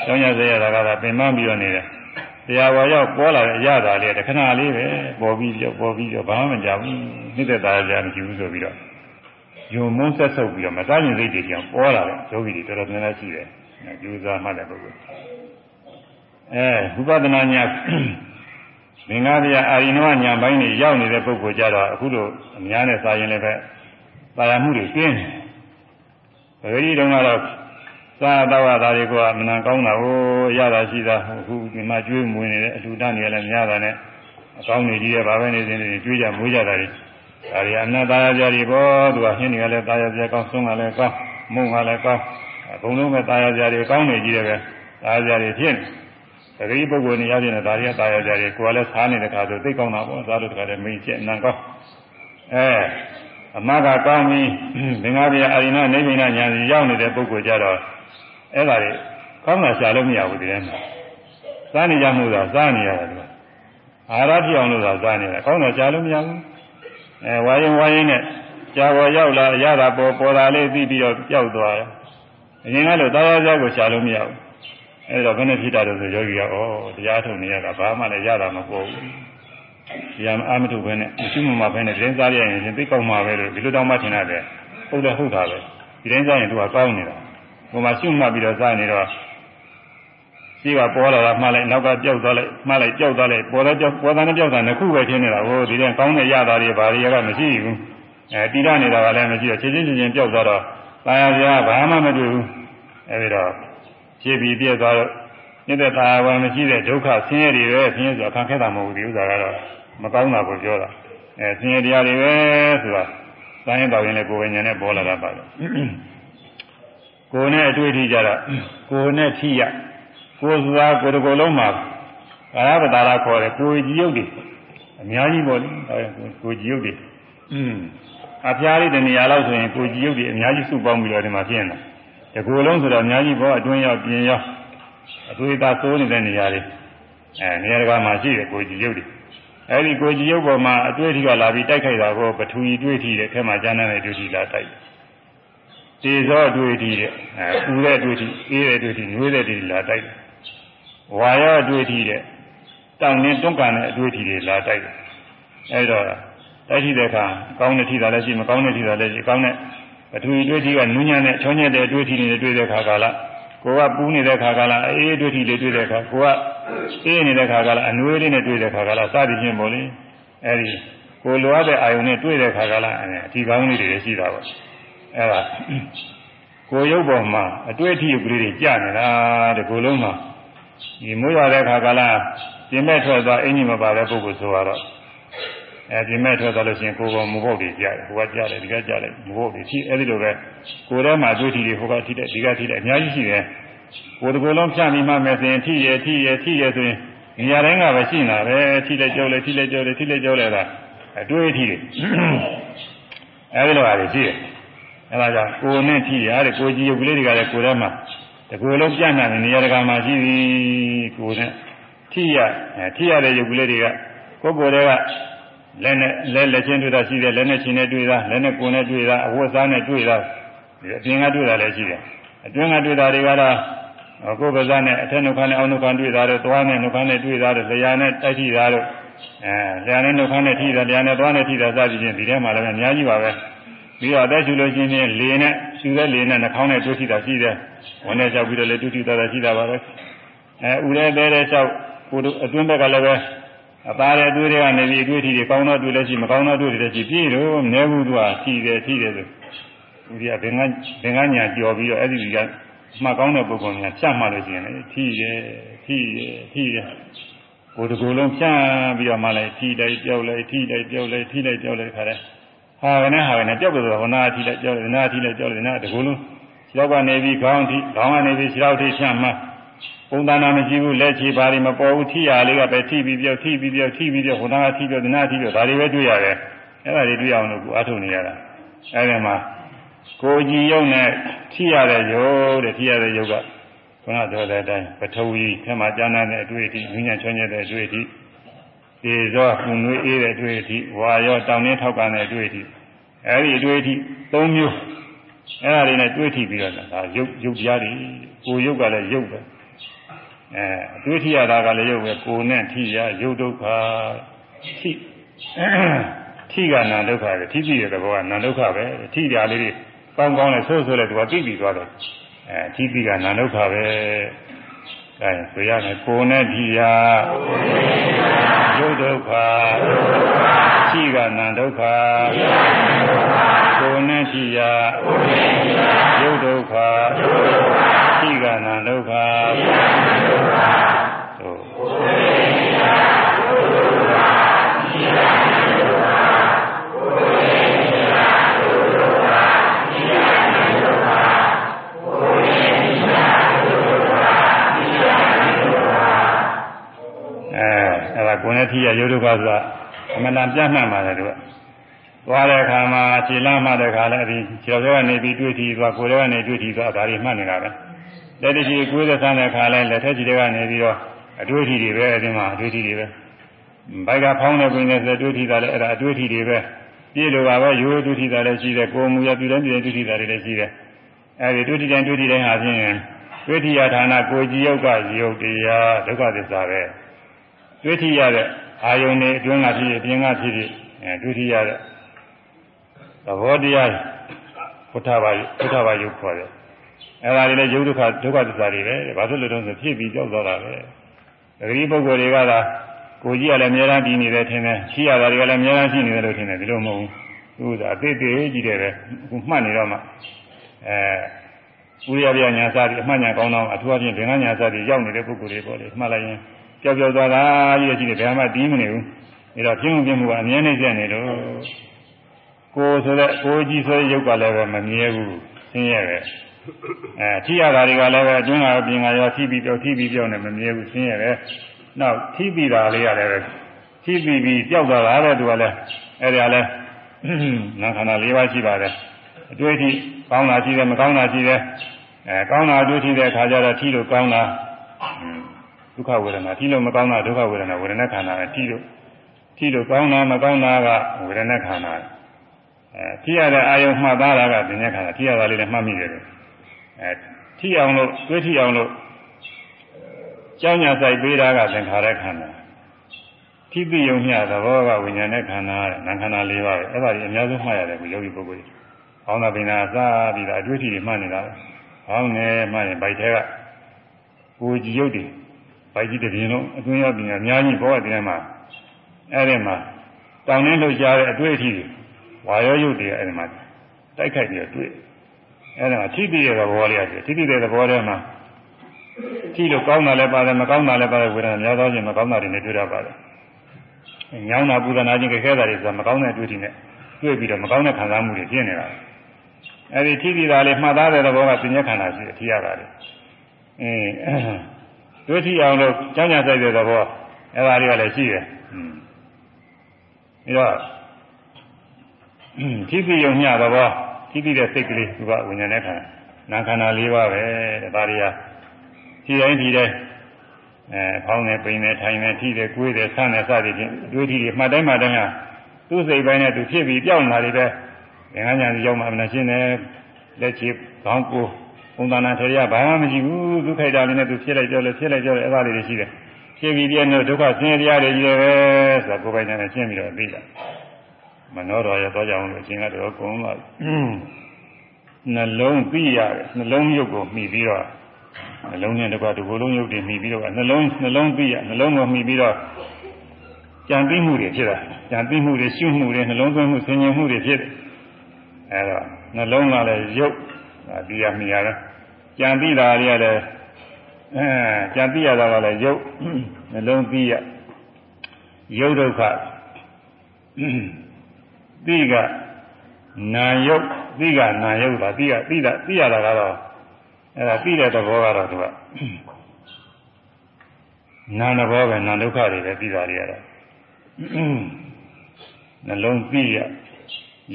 ကြောင်းညက်စရတာကတော့ပင်ပန်းပြီးတော့နေတယ်တရားပေါ်ရောက်ပေါ်လာတဲ့အရာသာလေးတခဏလေးပဲပေါ်ပြီးတော့ပေါ်ပြီးတော့ဘာမှမကြောက်ဘူးနှိမ့်သက်သားကြမရှိဘူးဆိုပြီးတော့ယုံမုန်းဆက်ဆုပ်ပြီးတော့မသားရင်စိတ်တွေကြောင့်ပေါ်လာတယ်ယောဂီတွေတော်တော်များများရှိတယ်ကျူးစားမှတ်တဲ့ပုဂ္ဂိုလ်အဲဝိပဿနာညာမင်္ဂဗျာအာရိနဝညာပိုင်းတွေရောက်နေတဲ့ပုဂ္ဂိုလ်ကြတော့အခုလိုအများနဲ့စာရင်လည်းပဲပါရမှုတွေကျင်းတယ် ပဂတိတုန်းကတော့သာတော်သားတွေကမနံကောင်းတာဟိုရတာရှိတာအခုဒီမှာကျွေးမွေးနေတယ်အလှူဒန်းနေလည်းများတာနဲ့အကောင်းနေကြီးရဲ့ဗာပဲနေစဉ်တွေကျွေးကြမွေးကြတာတွေဒါရီအနတ္တရာကြတွေပေါ့သူကဟင်းတွေကလည်းတာယာကြကောင်းဆုံးကလည်းကောင်းမုံကလည်းကောင်းအကုန်လုံးပဲတာယာကြတွေကောင်းနေကြီးတယ်ပဲတာယာကြတွေဖြစ်နေတတိပုဂ္ဂိုလ်နေရတဲ့ဒါရီကတာယာကြတွေကိုယ်ကလည်းစားနေတဲ့ခါဆိုသိကောင်းတာပေါ့စားလို့တခါတည်းမိကျက်နံကောင်းအဲ အမကကောင်းပြီးဘင်္ဂဗျာအာရိဏနိဗ္ဗာန်ညာစီရောက်နေတဲ့ပုဂ္ဂိုလ်ကြတော့အဲ့ဒါတွေကောင်းတာရှာလို့မရဘူးဒီထဲမှာစားနေကြမှုသာစားနေရတယ်ကွာအာရတိအောင်လို့သာစားနေတယ်ကောင်းတာရှာလို့မရဘူးအဲဝါရင်ဝါရင်နဲ့ကြာပေါ်ရောက်လာရတာပေါ်ပေါ်လာလေးပြီးပြီးတော့ပျောက်သွားတယ်အရင်ကလို့တရားကြားကိုရှာလို့မရဘူးအဲဒါဘယ်နဲ့ဖြစ်တာလို့ဆိုယောဂီကဩတရားထုတ်နေရတာဘာမှလည်းရတာမပေါ်ဘူး ဒီမှာအာမထုပဲနဲ့မရှိမှမပဲနဲ့တင်းစားရရင်သိကောင်းမှာပဲလို့ဒီလိုတောင်းမှထင်ရတယ်ဟုတ်တယ်ဟုတ်တာပဲဒီတင်းစားရင်သူကကောင်းနေတာဟိုမှာရှုမှတ်ပြီးတော့စားနေတော့ရှိကပေါ်လာတာမှလိုက်နောက်ကကြောက်သွားလိုက်မှလိုက်ကြောက်သွားလိုက်ပေါ်တော့ကြောက်ပေါ်တာနဲ့ကြောက်တာနှစ်ခုပဲချင်းနေတာဟိုဒီတဲ့ကောင်းတဲ့ရတာတွေဘာတွေကမရှိဘူးအဲတိရနေတာကလည်းမရှိတော့ချင်းချင်းချင်းချင်းကြောက်သွားတော့တာယာစရာဘာမှမတွေ့ဘူးအဲဒီတော့ဖြည့်ပြီးပြည့်သွားတော့နေတဲ့တာယာဝံမရှိတဲ့ဒုက္ခဆင်းရဲတွေပဲဆင်းရဲဆိုအခါခဲတာမဟုတ်ဘူးဒီဥစ္စာကတော့ မကောင်းတာကိုပြောတာအဲဆင်းရဲတရားတွေပဲဆိုတာတိုင်းရင်တော်ရင်လည်းကိုယ်ဝိညာဉ်နဲ့ပေါ်လာတာပါလို့ကိုယ်နဲ့အတွေ့အထိကြတော့ကိုယ်နဲ့ထိရကိုယ်စွာကိုယ်တစ်ကိုယ်လုံးမှာကာယပတာလာခေါ်တယ်ကိုယ်ကြည်ရုပ်တွေအများကြီးပေါ့လေကိုယ်ကြည်ရုပ်တွေอืมအဖျားလေးတနေရာလောက်ဆိုရင်ကိုယ်ကြည်ရုပ်တွေအများကြီးစုပေါင်းပြီးတော့ဒီမှာဖြစ်နေတာဒီကိုယ်လုံးဆိုတော့အများကြီးပေါ့အတွင်းရောက်ပြင်ရောက်အသွေးသားစိုးနေတဲ့နေရာတွေအဲနေရာတကာမှာရှိတယ်ကိုယ်ကြည်ရုပ်တွေ အဲဒီကိုယ်ကြည်ရုပ်ပေါ်မှာအတွေ့အထိကလာပြီးတိုက်ခိုက်တာကိုပထူကြီးတွေ့ထိတဲ့ခဲမှာကျမ်းတဲ့တွေ့ထိလာတိုက်တယ်တေဇောတွေ့ထိတဲ့အဲပူတဲ့တွေ့ထိအေးတဲ့တွေ့ထိနွေးတဲ့တွေ့ထိလာတိုက်တယ်ဝါရောတွေ့ထိတဲ့တောင်းနေတွန်းကန်တဲ့အတွေ့အထိတွေလာတိုက်တယ်အဲဒါတိုက်ထိတဲ့အခါကောင်းတဲ့ထိတာလည်းရှိမကောင်းတဲ့ထိတာလည်းရှိကောင်းတဲ့ပထဝီတွေ့ထိကနူးညံ့တဲ့ချောညက်တဲ့အတွေ့အထိတွေတွေ့တဲ့အခါကာလ ကိုကပူးနေတဲ့ခါကလာအေးတွေ့ထိလေးတွေ့တဲ့ခါကိုကအေးနေတဲ့ခါကလာအနွေးလေးနဲ့တွေ့တဲ့ခါကလာစသည်ဖြင့်ပေါ့လေအဲဒီကိုလိုအပ်တဲ့အာယုန်နဲ့တွေ့တဲ့ခါကလာအဒီကောင်းလေးတွေရှိတာပေါ့အဲဒါကိုရုပ်ပေါ်မှာအတွေ့အထိကလေးတွေကြာနေတာတကူလုံးမှာဒီမိုးရတဲ့ခါကလာပြင်မဲ့ထွက်သွားအင်းကြီးမပါတဲ့ပုဂ္ဂိုလ်ဆိုတော့ အဲပြင်မဲ့ထွက်သွားလို့ရှိရင်ကိုယ်ပေါ်မဟုတ်တွေကြာတယ်ကိုကကြာတယ်ဒီကကြာတယ်မဟုတ်တွေရှိအဲဒီလိုပဲကိုယ်ထဲမှာအတွေ့အထိတွေဟိုကထိတယ်ဒီကထိတယ်အများကြီးရှိတယ်ကိုယ်တကူလုံးဖြန့်ပြီးမှမယ်ဆိုရင်ထိရထိရထိရဆိုရင်နေရာတိုင်းကပဲရှိနေတာပဲထိလိုက်ကြောက်လိုက်ထိလိုက်ကြောက်လိုက်ထိလိုက်ကြောက်လိုက်တာအတွေ့အထိတွေအဲဒီလိုဟာတွေရှိတယ်အဲဒါကြောင့်ကိုယ်နဲ့ထိရတဲ့ကိုကြီးရုပ်ကလေးတွေကလည်းကိုယ်ထဲမှာတကူလုံးပြန့်နှံ့နေနေရာတကာမှာရှိပြီကိုယ်နဲ့ထိရထိရတဲ့ရုပ်ကလေးတွေကကိုယ်ကိုယ်တွေက လက်နဲ့လက်လက်ချင်းတွေ့တာရှိတယ်လက်နဲ့ချင်းနဲ့တွေ့တာလက်နဲ့ကိုယ်နဲ့တွေ့တာအဝတ်စားနဲ့တွေ့တာဒီအပြင်ကတွေ့တာလည်းရှိတယ်အတွင်းကတွေ့တာတွေကတော့ကိုယ်ပါးစပ်နဲ့အထက်နှုတ်ခမ်းနဲ့အောက်နှုတ်ခမ်းတွေ့တာတို့သွားနဲ့နှုတ်ခမ်းနဲ့တွေ့တာတို့လျှာနဲ့တိုက်ထိတာတို့အဲလျှာနဲ့နှုတ်ခမ်းနဲ့ထိတာလျှာနဲ့သွားနဲ့ထိတာစသဖြင့်ဒီထဲမှာလည်းအများကြီးပါပဲပြီးတော့အသက်ရှူလို့ရှိရင်လေနဲ့ရှူတဲ့လေနဲ့နှာခေါင်းနဲ့တွေ့ထိတာရှိတယ်ဝင်နဲ့ကြောက်ပြီးတော့လည်းတွေ့ထိတာရှိတာပါပဲအဲဥရဲသေးတဲ့ကြောက်ကိုယ်အတွင်းဘက်ကလည်းပဲ အသားရဲ့တွေးတွေကနေပြီးအတွေ့အထိတွေကောင်းတော့တွေ့လည်းရှိမကောင်းတော့တွေ့လည်းရှိပြည့်တော့မြဲဘူးသူကထိတယ်ထိတယ်ဆိုဦးကြီးကဘင်္ဂဘင်္ဂညာကြော်ပြီးတော့အဲ့ဒီကမှတ်ကောင်းတဲ့ပုဂ္ဂိုလ်များဖြတ်မှလို့ရှိရင်လေထိတယ်ထိတယ်ထိတယ်ကိုယ်တကူလုံးဖြတ်ပြီးတော့မှလည်းထိလိုက်ကြောက်လိုက်ထိလိုက်ကြောက်လိုက်ထိလိုက်ကြောက်လိုက်ခါတယ်ဟာကနေဟာကနေကြောက်ပြီးတော့ဟောနာထိလိုက်ကြောက်လိုက်နာထိလိုက်ကြောက်လိုက်နာတကူလုံးခြေထောက်ကနေပြီးခေါင်းထိခေါင်းကနေပြီးခြေထောက်ထိဖြတ်မှ ပုံသဏ္ဍာန်မရှိဘူးလက်ချေပါလိမပေါ်ဘူးထိရလေးကပဲထိပြီးပြောထိပြီးပြောထိပြီးပြောဟိုနာထိပြောဒီနာထိပြောဒါတွေပဲတွေ့ရတယ်အဲ့ဒါတွေတွေ့အောင်လို့ကိုအထုတ်နေရတာအဲ့ဒီမှာကိုကြည်ယုံနဲ့ထိရတဲ့ယုတ်တဲ့ထိရတဲ့ယုတ်ကခုနပြောတဲ့အတိုင်းပထဝီထဲမှာကျမ်းနာတဲ့အတွေ့အထိဉာဏ်ချွမ်းကျတဲ့အတွေ့အထိဒီဇောပူနွေးအေးတဲ့အတွေ့အထိဝါရောတောင်းနှင်းထောက်ကန်တဲ့အတွေ့အထိအဲ့ဒီအတွေ့အထိ၃မျိုးအဲ့ဒါတွေနဲ့တွေ့ထိပြီးတော့ဒါရုပ်ရုပ်ကြားတွေကိုရုပ်ကလည်းရုပ်ပဲ အဲအတွေ့ထိရတာကလည်းရုပ်ပဲကိုနဲ့ထိရရုပ်ဒုက္ခထိထိကနာဒုက္ခပဲထိပြီးတဲ့ဘောကနာဒုက္ခပဲထိကြလေးတွေကောင်းကောင်းနဲ့ဆိုးဆိုးနဲ့သူကသိပြီးသွားတယ်အဲထိပြီးကနာဒုက္ခပဲအဲဆိုရမယ်ကိုနဲ့ထိရရုပ်ဒုက္ခထိကနာဒုက္ခကိုနဲ့ထိရရုပ်ဒုက္ခထိကနာဒုက္ခ ကိုယ်နဲ့ထိရရုပ်ဒုက္ခဆိုတာအမှန်တန်ပြတ်မှတ်ပါတယ်သူကသွားတဲ့အခါမှာခြေလမ်းမှတဲ့အခါလည်းအဒီခြေတော်ကနေပြီးတွေ့ထီသွားကိုယ်တော်ကနေတွေ့ထီသွားဒါတွေမှတ်နေတာပဲလက်တချီကိုယ်သက်ဆန်းတဲ့အခါလည်းလက်ထက်ချီတွေကနေပြီးတော့အတွေ့အထိတွေပဲအဲဒီမှာအတွေ့အထိတွေပဲဘိုက်ကဖောင်းတဲ့ပင်နဲ့ဆက်တွေ့ထီတာလည်းအဲ့ဒါအတွေ့အထိတွေပဲပြည့်လိုပါပဲရိုးတွေ့ထီတာလည်းရှိတယ်ကိုယ်မူရပြည်တိုင်းပြည်တိုင်းတွေ့ထီတာတွေလည်းရှိတယ်အဲဒီတွေ့ထီတိုင်းတွေ့ထီတိုင်းဟာဖြင့်တွေ့ထီရဌာနကိုကြည်ယုတ်ကယုတ်တရားဒုက္ခသစ္စာပဲ တွေ့ထီရတဲ့အာယုန်နဲ့အတွင်းကဖြစ်ဖြစ်ပြင်ကဖြစ်ဖြစ်အဲတွေ့ထီရတဲ့သဘောတရားဘုထဘာဘုထဘာယုတ်ခေါ်တယ်အဲဒါတွေလည်းယုတ်ဒုက္ခဒုက္ခသစ္စာတွေပဲဘာလို့လဲတော့ဆိုဖြစ်ပြီးကြောက်သွားတာပဲတတိပုဂ္ဂိုလ်တွေကသာကိုကြီးကလည်းအများအားပြီးနေတယ်ထင်တယ်ရှိရတာတွေကလည်းအများအားရှိနေတယ်လို့ထင်တယ်ဒီလိုမဟုတ်ဘူးသူကအသေးသေးကြီးတယ်ပဲခုမှတ်နေတော့မှအဲဥရိယပြညာစသည်အမှတ်ညာကောင်းတော့အထူးအဖြင့်ဘင်္ဂညာစသည်ရောက်နေတဲ့ပုဂ္ဂိုလ်တွေပေါ့လေမှတ်လိုက်ရင် ကြောက်ကြောက်သွားတာကြီးရှိတယ်ဘယ်မှတီးမနေဘူးအဲတော့ပြင်းပြင်းမှုကအမြဲနေကျနေလို့ကိုဆိုတဲ့ကိုကြီးဆိုတဲ့ရုပ်ကလည်းပဲမမြဲဘူးဆင်းရဲပဲအဲထိရတာတွေကလည်းပဲအတွင်းကပြင်ကရောထိပြီးပြောထိပြီးပြောနေမမြဲဘူးဆင်းရဲပဲနောက်ထိပြီးတာလေးရတယ်ပဲထိပြီးပြီးကြောက်သွားတာတဲ့သူကလည်းအဲ့ဒါလည်းနာခန္ဓာ၄ပါးရှိပါတယ်အတွေ့အထိကောင်းတာရှိတယ်မကောင်းတာရှိတယ်အဲကောင်းတာအတွေ့အထိတဲ့အခါကျတော့ထိလို့ကောင်းတာဒု က္ခဝေဒနာထိလို့မကောင်းတာဒုက္ခဝေဒနာဝေဒနာခန္ဓာပဲထိလို့ထိလို့ကောင်းတာမကောင်းတာကဝေဒနာခန္ဓာအဲထိရတဲ့အာယုံမှတ်သားတာကပညာခန္ဓာထိရတာလေးလည်းမှတ်မိတယ်အဲထိအောင်လို့တွေးထိအောင်လို့ကြောင်းညာဆိုင်ပေးတာကသင်္ခါရခန္ဓာထိတိယုံမျှသဘောကဝိညာဉ်နဲ့ခန္ဓာနာခန္ဓာ၄ပါးပဲအဲ့ဒါကြီးအများဆုံးမှတ်ရတယ်ကိုယောဂီပုဂ္ဂိုလ်ကြီး။ဘောင်းသာပင်နာစပြီးတာအတွေ့အထိတွေမှတ်နေတာပဲ။ဘခေါင်းနဲ့မှရင်ဗိုက်ထဲကကိုကြည်ရုပ်တွေ ဗိုက်ကြီးတစ်ပြင်းလုံးအတွင်းရောက်ပြီးအများကြီးဘောတဲ့ထဲမှာအဲ့ဒီမှာတောင်းနှင်းလှုပ်ရှားတဲ့အတွေ့အထိတွေဝါရောရုပ်တွေအဲ့ဒီမှာတိုက်ခိုက်ပြီးတွေ့အဲ့ဒါထိတိတဲ့သဘောလေးရတယ်ထိတိတဲ့သဘောထဲမှာထိလို့ကောင်းတာလည်းပါတယ်မကောင်းတာလည်းပါတယ်ဝေဒနာများသောဖြင့်မကောင်းတာတွေနဲ့တွေ့ရပါတယ်ညောင်းတာပူဇနာခြင်းခဲတာတွေဆိုတာမကောင်းတဲ့တွေ့ထိနဲ့တွေ့ပြီးတော့မကောင်းတဲ့ခံစားမှုတွေဖြစ်နေတာအဲဒီထိတိတာလေးမှတ်သားတဲ့သဘောကပြဉ္ညခန္ဓာရှိတယ်ထိရတာလေအင်း တွေ့ထိအောင်လို့ကြောင်းညာဆိုင်တဲ့သဘောအဲဒါတွေကလည်းရှိတယ်ပြီးတော့ထိတိယုံညသဘောထိတိတဲ့စိတ်ကလေးသူကဝိညာဉ်နဲ့ခန္ဓာနာခန္ဓာ၄ပါးပဲတဲ့ဒါတွေကဒီတိုင်းဒီတိုင်းအဲဖောင်းနေပိန်နေထိုင်နေထိတယ်ကိုယ်တယ်ဆန်းနေစသည်ဖြင့်အတွေ့အထိတွေမှတ်တိုင်းမှတိုင်းကသူ့စိတ်ပိုင်းနဲ့သူဖြစ်ပြီးပြောင်းလာတယ်ပဲငါးညာစီရောက်မှမနာရှင်းတယ်လက်ချေခေါင်းကို ပုံသဏ္ဍာန်ထေရဘာမှမရှိဘူးဒုက္ခိတာလေးနဲ့သူဖြစ်လိုက်ကြောလဲဖြစ်လိုက်ကြောလဲအဲ့ဒါလေးတွေရှိတယ်ဖြစ်ပြီးပြည့်နေဒုက္ခဆင်းရဲတရားတွေကြီးတယ်ပဲဆိုတော့ကိုယ်ပိုင်နဲ့ရှင်းပြီးတော့သိတာမနောတော်ရတော့ကြအောင်လို့အရှင်ကတော့ကုန်းပါနှလုံးသိရတယ်နှလုံးရုပ်ကိုမှီပြီးတော့နှလုံးနဲ့တကွာဒီဘလုံးရုပ်တွေမှီပြီးတော့နှလုံးနှလုံးသိရနှလုံးကိုမှီပြီးတော့ကြံသိမှုတွေဖြစ်တာကြံသိမှုတွေရှုမှုတွေနှလုံးသွင်းမှုဆင်ញင်မှုတွေဖြစ်တယ်အဲတော့နှလုံးကလည်းရုပ်ဒီရမှီရတယ် ကြံသိတာတွေကလည်းအဲကြံသိရတာကလည်းရုပ်နှလုံးသိရရုပ်ဒုက္ခသိကနာယုတ်သိကနာယုတ်ပါသိကသိတာသိရတာကတော့အဲ့ဒါသိတဲ့သဘောကတော့သူကနာသဘောပဲနာဒုက္ခတွေပဲသိတာတွေကတော့နှလုံးသိရ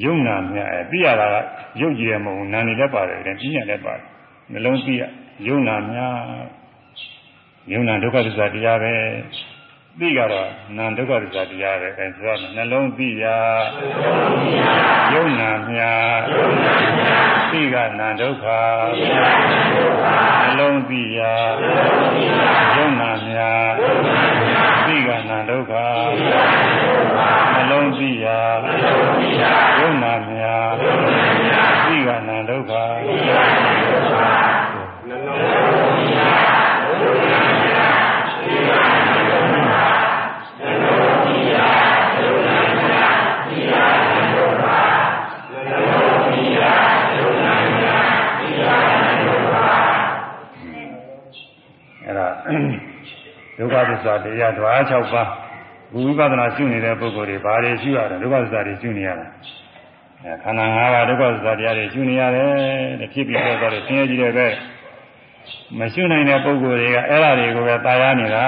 ယုံနာမြအဲသိရတာကယုတ်ကြည်ရမဟုတ်နာနေလည်းပါတယ်ပြင်းရလည်းပါတယ် နှလုံးသိရယုံနာမြယုံနာဒုက္ခသစ္စာတရားပဲသိကတော့နာဒုက္ခသစ္စာတရားပဲအဲဆိုတော့နှလုံးသိရယုံနာမြသိကနာဒုက္ခနှလုံးသိရယုံနာမြသိကနာဒုက္ခနှလုံးသိရယုံနာမြသိကနာဒုက္ခနှလုံးသိရ ဒုက္ခသစ္စာတရားဓဝါ6ပါးဘုဝိပဿနာရှုနေတဲ့ပုဂ္ဂိုလ်တွေဘာတွေရှုရလဲဒုက္ခသစ္စာတွေရှုနေရတာအဲခန္ဓာ၅ပါးဒုက္ခသစ္စာတရားတွေရှုနေရတယ်တဲ့ဖြစ်ပြီးတော့တယ်ဆင်းရဲကြီးတဲ့ပဲမရှုနိုင်တဲ့ပုဂ္ဂိုလ်တွေကအဲ့ဒါတွေကိုပဲตายရနေတာ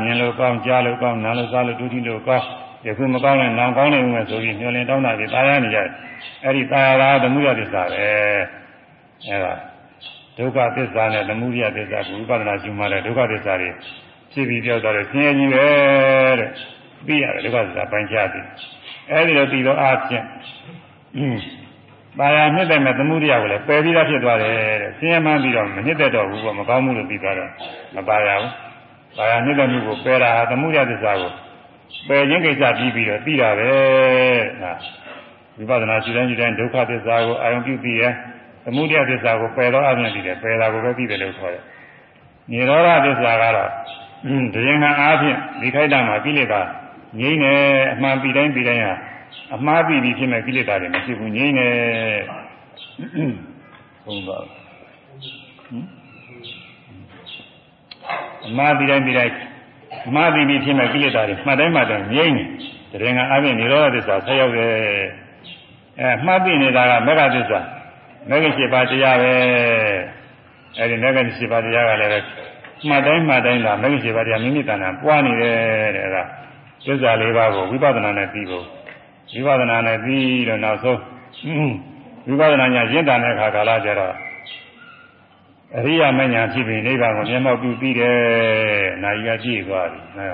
မြင်လို့ကောင်းကြားလို့ကောင်းနားလို့စားလို့ဒုတိလို့ကောင်းယခုမကောင်းတဲ့နောင်ကောင်းနေဦးမယ်ဆိုပြီးမျှော်လင့်တောင်းတာတွေตายရနေကြတယ်အဲ့ဒီตายရတာသမှုရသစ္စာပဲအဲ့ဒါဒုက္ခသစ္စာနဲ့သမုဒယသစ္စာကိုဝိပဿနာရှုမှတဲ့ဒုက္ခသစ္စာတွေ ဖြစ်ပြီးပြောက်သွားတယ်ဆင်းရဲကြီးပဲတဲ့သိရတယ်ဒုက္ခသစ္စာပိုင်းခြားပြီအဲဒီလိုသိတော့အားဖြင့်อืมပါရနှစ်တဲ့မဲ့သမုဒယကိုလည်းပယ်ပြီးသားဖြစ်သွားတယ်တဲ့ဆင်းရဲမှန်းပြီးတော့မနှစ်သက်တော့ဘူးပေါ့မကောင်းဘူးလို့ပြီးသွားတော့မပါရဘူးပါရနှစ်တဲ့မှုကိုပယ်တာဟာသမုဒယသစ္စာကိုပယ်ခြင်းကိစ္စပြီးပြီးတော့သိတာပဲဟာဝိပဿနာရှိတိုင်းရှိတိုင်းဒုက္ခသစ္စာကိုအာရုံပြုပြီးရသမုဒယသစ္စာကိုပယ်တော့အမြင်ပြီးတယ်ပယ်တာကိုပဲသိတယ်လို့ခေါ်တယ်နိရောဓသစ္စာကတော့ တရင်ကအားဖြင့်ဒီခိုက်တာမှာကိလေသာငြိမ့်နေအမှန်ပြီးတိုင်းပြီးတိုင်းဟာအမှားပြီးပြီးဖြစ်မဲ့ကိလေသာတွေမရှိဘူးငြိမ့်နေဟုတ်ပါဘူးအမှားပြီးတိုင်းပြီးတိုင်းအမှားပြီးပြီးဖြစ်မဲ့ကိလေသာတွေမှတ်တိုင်းမှတ်တိုင်းငြိမ့်နေတရင်ကအားဖြင့်နိရောဓသစ္စာဆက်ရောက်တယ်အဲမှတ်ပြီးနေတာကမေဃသစ္စာမေဃရှိပါတရားပဲအဲဒီမေဃရှိပါတရားကလည်း မှတ်တိုင်းမှတ်တိုင်းလာမဂ္ဂင်7ပါးတရားမိမိတဏ္ဍာပွားနေတယ်တဲ့အဲဒါသစ္စာ၄ပါးကိုဝိပဿနာနဲ့ပြီးဖို့ဝိပဿနာနဲ့ပြီးတော့နောက်ဆုံးဝိပဿနာညာရင့်တန်တဲ့အခါကာလကျတော့အရိယာမညာဖြစ်ပြီးနိဗ္ဗာန်ကိုမျက်မှောက်ပြုပြီးတယ်။နာယီကကြည့်သွားပြီ။အဲ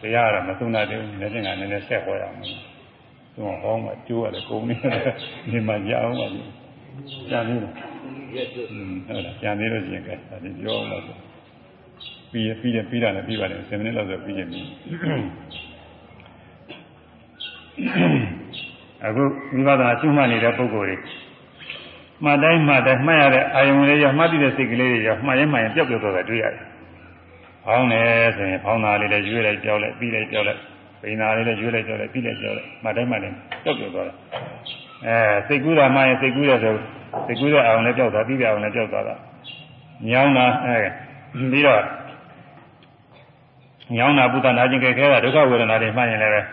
တရားကတော့မသုံးတတ်သေးဘူး။လက်ကျင်ကနည်းနည်းဆက်ဟောရမယ်။သူကဟောမှကျိုးရတယ်ကုန်နေတယ်။ဒီမှာကြာအောင်ပါပြီ။ကြာနေတယ်။ဟုတ်လားကြာနေလို့ရှိရင်ကဲဒါပြောအောင်ပါ ပြီးပြီးတယ်ပြီးတာလည်းပြီးပါတယ်10မိနစ်လောက်ဆိုပြီးရင်ပြီးအခုဝိပဿနာရှုမှတ်နေတဲ့ပုဂ္ဂိုလ်တွေမှတ်တိုင်းမှတ်တိုင်းမှတ်ရတဲ့အာယုံလေးရောမှတ်ပြီးတဲ့စိတ်ကလေးတွေရောမှတ်ရင်မှတ်ရင်ပျောက်ပျောက်သွားတာတွေ့ရတယ်။ဖောင်းတယ်ဆိုရင်ဖောင်းတာလေးလည်းရွေးလိုက်ပြောက်လိုက်ပြီးလိုက်ပြောက်လိုက်ပိန်တာလေးလည်းရွေးလိုက်ပြောက်လိုက်ပြီးလိုက်ပြောက်လိုက်မှတ်တိုင်းမှတ်တိုင်းပျောက်ပျောက်သွားတာ။အဲစိတ်ကူးတာမှရင်စိတ်ကူးတယ်ဆိုစိတ်ကူးတဲ့အာယုံလည်းပျောက်သွားပြီးတဲ့အာယုံလည်းပျောက်သွားတာ။ညောင်းတာအဲပြီးတော့ ညောင်းတာပုဒ္ဒနာခြင်းကြဲခဲတာဒုက္ခဝေဒနာတွေမှတ်ရင်လည်း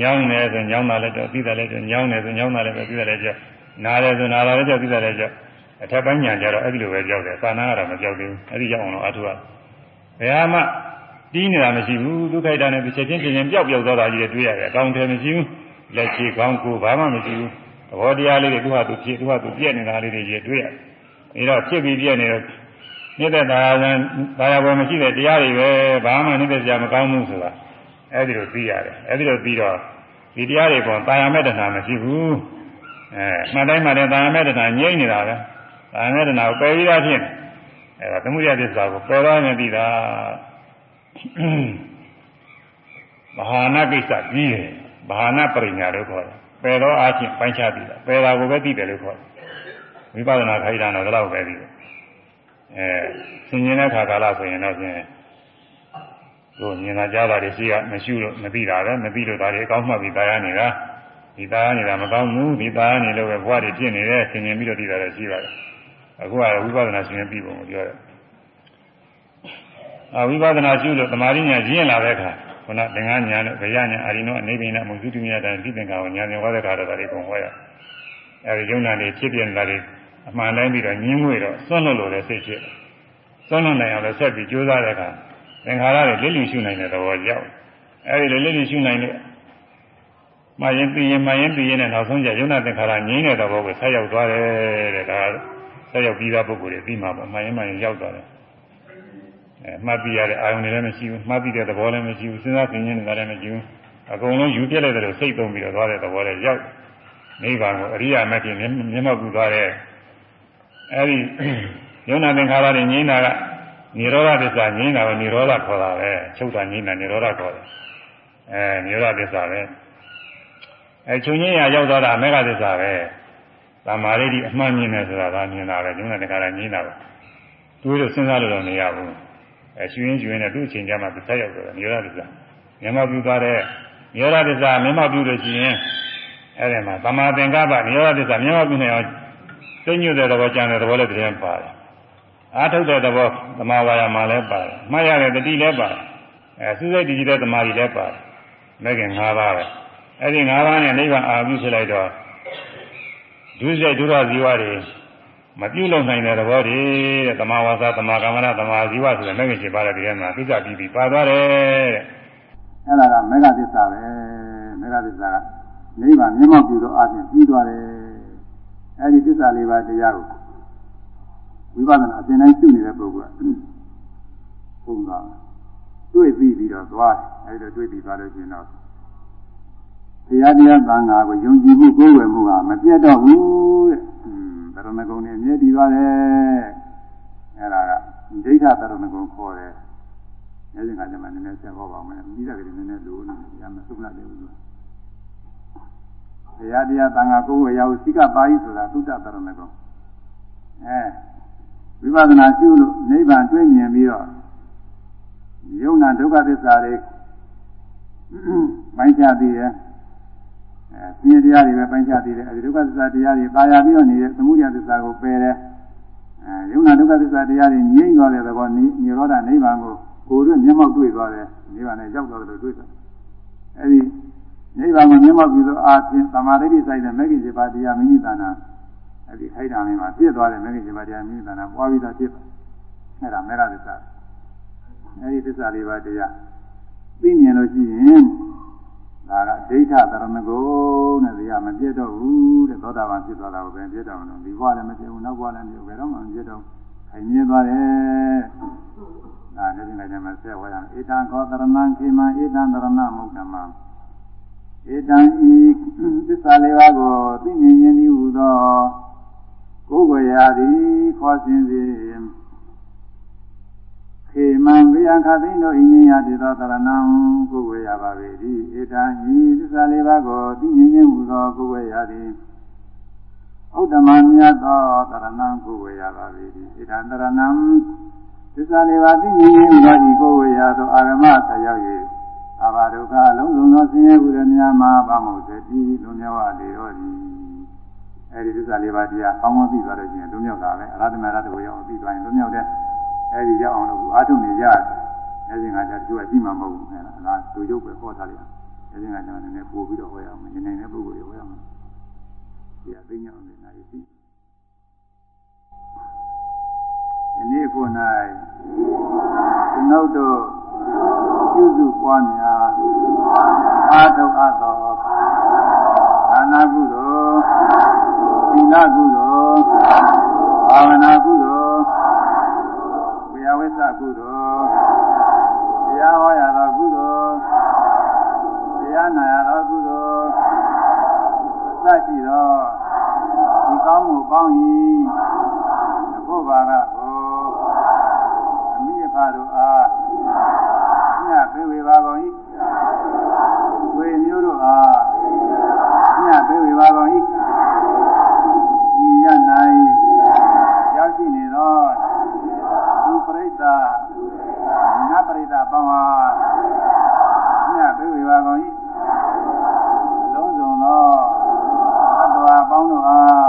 ညောင်းတယ်ဆိုညောင်းတာလည်းတော့ပြီးတယ်လည်းညောင်းတယ်ဆိုညောင်းတာလည်းပဲပြီးတယ်လည်းကြောက်နားတယ်ဆိုနားတာလည်းကြောက်ပြီးတယ်လည်းကြောက်အထက်ပိုင်းညာကြတော့အဲ့ဒီလိုပဲကြောက်တယ်သာနာကတော့မကြောက်သေးဘူးအဲ့ဒီကြောက်အောင်တော့အထုရဘယ်မှတီးနေတာမရှိဘူးဒုက္ခိတနဲ့တစ်ချက်ချင်းချင်းပျောက်ပျောက်သွားတာကြီးတွေတွေ့ရတယ်အကောင်းတယ်မရှိဘူးလက်ချေကောင်းကိုဘာမှမရှိဘူးသဘောတရားလေးတွေသူ့ဟာသူဖြစ်သူ့ဟာသူပြည့်နေတာလေးတွေကြီးတွေ့ရတယ်အဲတော့ဖြစ်ပြီးပြည့်နေတော့ နေတဲ့သာယာသာယာဘယ်မရှိတဲ့တရားတွေပဲဘာမှနေတဲ့ကြာမကောင်းဘူးဆိုတာအဲ့ဒီလိုသိရတယ်အဲ့ဒီလိုသိတော့ဒီတရားတွေပေါ်တာယာမဲ့တဏှာမရှိဘူးအဲမှန်တိုင်းမှန်တယ်တာယာမဲ့တဏှာငြိမ့်နေတာပဲတာယာမဲ့တဏှာကိုပယ်ပြီးသားဖြစ်နေအဲဒါသမုဒယသစ္စာကိုပယ်သွားရင်ပြီးတာမဟာနာကိစ္စကြီးတယ်မဟာနာပရိညာလို့ခေါ်တယ်ပယ်တော့အားဖြင့်ပိုင်းခြားပြီးတာပယ်တာကိုပဲသိတယ်လို့ခေါ်တယ်ဝိပဿနာခိုင်းတာတော့တော့ပဲပြီးတယ် အဲဆင်ញင်တဲ့ခါကာလဆိုရင်တော့ဖြင့်တို့မြင်လာကြတာတွေရှိရမရှိလို့မသိတာပဲမသိလို့ဒါတွေအကောင်းမှပြီးသားရနေတာဒီသားရနေတာမကောင်းဘူးဒီသားရနေလို့ပဲဘဝတွေဖြစ်နေတယ်ဆင်ញင်ပြီးတော့ဒီတာတွေရှိပါတယ်အခုကဝိပဿနာရှင်ပြီးပုံကိုပြောတယ်အဝိပဿနာရှုလို့တမာရညာရင်းလာတဲ့အခါခုနသင်္ကန်းညာနဲ့ဗရညာအာရိနောအနေပင်နဲ့မုသုတ္တမြတ်တန်ဒီသင်္ကန်းကိုညာမြင်ဟောတဲ့အခါတော့ဒါတွေပုံဟောရအဲဒီယုံနာတွေဖြစ်ပြနေတာတွေ အမှန်တိုင်းပြီးတော့ညင်းငွေတော့စွန့်လွတ်လို့လည်းစိတ်ဖြစ်စွန့်လွတ်နိုင်အောင်လည်းဆက်ပြီးကြိုးစားတဲ့အခါသင်္ခါရတွေလိလိရှုနိုင်တဲ့သဘောရောက်အဲဒီလိုလိလိရှုနိုင်လို့မှရင်ပြီးရင်မှရင်ပြီးရင်နဲ့နောက်ဆုံးကျယုံနာသင်္ခါရငြိမ်းတဲ့သဘောကိုဆက်ရောက်သွားတယ်တဲ့ဒါဆက်ရောက်ပြီးသားပုဂ္ဂိုလ်တွေပြီးမှပေါ့မှရင်မှရင်ရောက်သွားတယ်အဲမှတ်ပြီးရတဲ့အာယုန်တွေလည်းမရှိဘူးမှတ်ပြီးတဲ့သဘောလည်းမရှိဘူးစဉ်းစားသိဉာဏ်တွေလည်းမရှိဘူးအကုန်လုံးယူပြက်လိုက်တယ်လို့စိတ်သုံးပြီးတော့သွားတဲ့သဘောလည်းရောက်နိဗ္ဗာန်ကိုအရိယာမဂ်ကြီးမျက်မှောက်ပြုသွားတဲ့ အဲဒီယုံနာသင်္ခါရတွေငြိမ်းတာကနိရောဓသစ္စာငြိမ်းတာကိုနိရောဓခေါ်တာပဲချုပ်တာငြိမ်းတာနိရောဓခေါ်တယ်အဲနိရောဓသစ္စာပဲအဲချုပ်ငြိမ်းရရောက်သွားတာအမေဃသစ္စာပဲသမာဓိတိအမှန်မြင်တယ်ဆိုတာကမြင်တာပဲယုံနာသင်္ခါရငြိမ်းတာပဲတွေးလို့စဉ်းစားလို့တော့မရဘူးအဲရှင်ရင်ရှင်နဲ့သူ့အချိန်ကြမှာသူဆက်ရောက်သွားတယ်နိရောဓသစ္စာမျက်မှောက်ပြုသွားတဲ့နိရောဓသစ္စာမျက်မှောက်ပြုလို့ရှိရင်အဲဒီမှာသမာသင်္ကပ္ပနိရောဓသစ္စာမျက်မှောက်ပြုနေအောင် သိညွတ်တဲ့သဘောကြံတဲ့သဘောလည်းတည်းပါတယ်အာထုတ်တဲ့သဘောသမာဝါယာမှာလည်းပါတယ်မှားရတဲ့တတိလည်းပါတယ်အဲစူးစိတ်တည်ကြည်တဲ့သမာဓိလည်းပါတယ်မဲ့ခင်၅ပါးပဲအဲ့ဒီ၅ပါးနဲ့နိဗ္ဗာန်အာပြုဖြစ်လိုက်တော့ဒုစရိုက်ဒုရဇီဝတွေမပြုတ်လုံနိုင်တဲ့သဘောတွေတဲ့သမာဝါစာသမာကမ္မနာသမာဇီဝဆိုတဲ့မဲ့ခင်ရှင်ပါတဲ့ဒီထဲမှာသိစ္စာပြီးပြီးပါသွားတယ်တဲ့အဲ့ဒါကမေဃသစ္စာပဲမေဃသစ္စာကနိဗ္ဗာန်မျက်မှောက်ပြုတော့အပြင်ပြီးသွားတယ် အဲဒီသစ္စာလေးပါးတရားကိုဝိပဿနာအစဉ်တိုင်းရှုနေတဲ့ပုဂ္ဂိုလ်ကပုံသာတွေ့ပြီးပြီးတော့သွားတယ်အဲဒီတော့တွေ့ပြီးသွားလို့ရှိရင်တော့တရားတရားသံဃာကိုယုံကြည်မှုကိုယ်ဝယ်မှုဟာမပြတ်တော့ဘူးတဲ့။သရဏဂုံနဲ့မြဲတည်ပါတယ်။အဲဒါကဒိဋ္ဌသရဏဂုံခေါ်တယ်။အဲဒီကကျမှနည်းနည်းဆက်ဟောပါမယ်။ပြီးတာကလေးနည်းနည်းလိုနေတယ်။ဒါမှသုခနာလေးလို့ တရားတရားသံဃာကိုယ်ဝယ်ရအောင်စိကပါဠိဆိုတာသုတ္တသရဏဂုံအဲဝိပဿနာရှုလို့နိဗ္ဗာန်တွေ့မြင်ပြီးတော့ယုံနာဒုက္ခသစ္စာတွေပိုင်းခြားပြီးရအဲပြင်းတရားတွေပဲပိုင်းခြားပြီးတယ်အဲဒီဒုက္ခသစ္စာတရားတွေပါရပြီးတော့နေတဲ့သမုဒယသစ္စာကိုပယ်တယ်အဲယုံနာဒုက္ခသစ္စာတရားတွေငြိမ့်သွားတဲ့သဘောနိရောဓနိဗ္ဗာန်ကိုကိုယ်တို့မျက်မှောက်တွေ့သွားတယ်နိဗ္ဗာန်နဲ့ရောက်သွားတယ်လို့တွေ့တယ်အဲဒီ နိဗ္ဗာန်ကိုမျက်မှောက်ပြီးတော့အာဖြင့်သမာဓိတိဆိုင်တဲ့မဂ္ဂင်7ပါးတရားမိမိတဏ္ဍာအဲ့ဒီခိုက်တာမင်းမှာပြည့်သွားတယ်မဂ္ဂင်7ပါးတရားမိမိတဏ္ဍာပွားပြီးသားဖြစ်တယ်အဲ့ဒါမေရသစ္စာအဲ့ဒီသစ္စာလေးပါးတရားသိမြင်လို့ရှိရင်ဒါကဒိဋ္ဌသရဏဂုံတဲ့ဒီကမပြည့်တော့ဘူးတဲ့သောတာပန်ဖြစ်သွားတာကိုပဲပြည့်တော့မလို့ဒီဘဝလည်းမပြည့်ဘူးနောက်ဘဝလည်းမပြည့်ဘူးဘယ်တော့မှမပြည့်တော့ခိုင်မြဲသွားတယ်ဒါလည်းဒီနေ့ကျမှဆက်ဝါရဧတံခောတရဏံခေမံဧတံတရဏမုဒ္ဓမံ ဧတံဤသစ္စာလေးပါးကိုသိမြင်ခြင်းသည်ဟူသောကိုယ်ဝေရာသည်ခေါ်စဉ်စေခေမံဝိယံခသိတို့ဤဉ္ဇာတိသောတရဏံကိုယ်ဝေရာပါပေ၏ဧတံဤသစ္စာလေးပါးကိုသိမြင်ခြင်းဟူသောကိုယ်ဝေရာသည်ဥဒ္ဓမမြတ်သောတရဏံကိုဝေရပါ၏ဣဒံတရဏံသစ္စာလေးပါးသိမြင်ပြီးတော့ဒီကိုဝေရသောအာရမဆက်ရောက်၍ အဘာဒုက္ခလုံးစုံသောဆင်းရဲမှုတွေများမှာဗမောတတိလွန်မြောက်ရလေတော့သည်အဲဒီသစ္စာလေးပါးတရားကောင်းကောင်းသိသွားလို့ရှိရင်လွန်မြောက်တာပဲအရဟတမေရတဝေရောက်ပြီးသွားရင်လွန်မြောက်တဲ့အဲဒီရောက်အောင်လို့အားထုတ်နေရတယ်အဲဒီငါကျတချို့ကရှိမှမဟုတ်ဘူးအဲဒါသူရုပ်ပဲဟောထားလိုက်အဲဒီငါကျတော့နည်းနည်းပို့ပြီးတော့ဟောရအောင်နေနေတဲ့ပုဂ္ဂိုလ်တွေဟောရအောင်ဒီအသိဉာဏ်နဲ့နိုင်ပြီယနေ့ဖို့၌ကျွန်ုပ်တို့ ပြုစုပွားများအာထုအပ်သောဒါနာကုသိုလ်သီလကုသိုလ်ဘာဝနာကုသိုလ်ဝိယဝိသကုသိုလ်တရားဟောရသောကုသိုလ်တရားနာရသောကုသိုလ်အစရှိသောဒီကောင်းမှုပေါင်း၏ဘုရားကကိုအမိအဖတို့အား ပေးဝေပါကုန်၏ဝေမျိုးတို့အားမြတ်ပေးဝေပါကုန်၏ဤရနိုင်ရောက်ရှိနေသောသူပရိသတ်နတ်ပရိသတ်ပေါင်းအားမြတ်ပေးဝေပါကုန်၏လုံးစုံသောအတ္တဝါပေါင်းတို့အား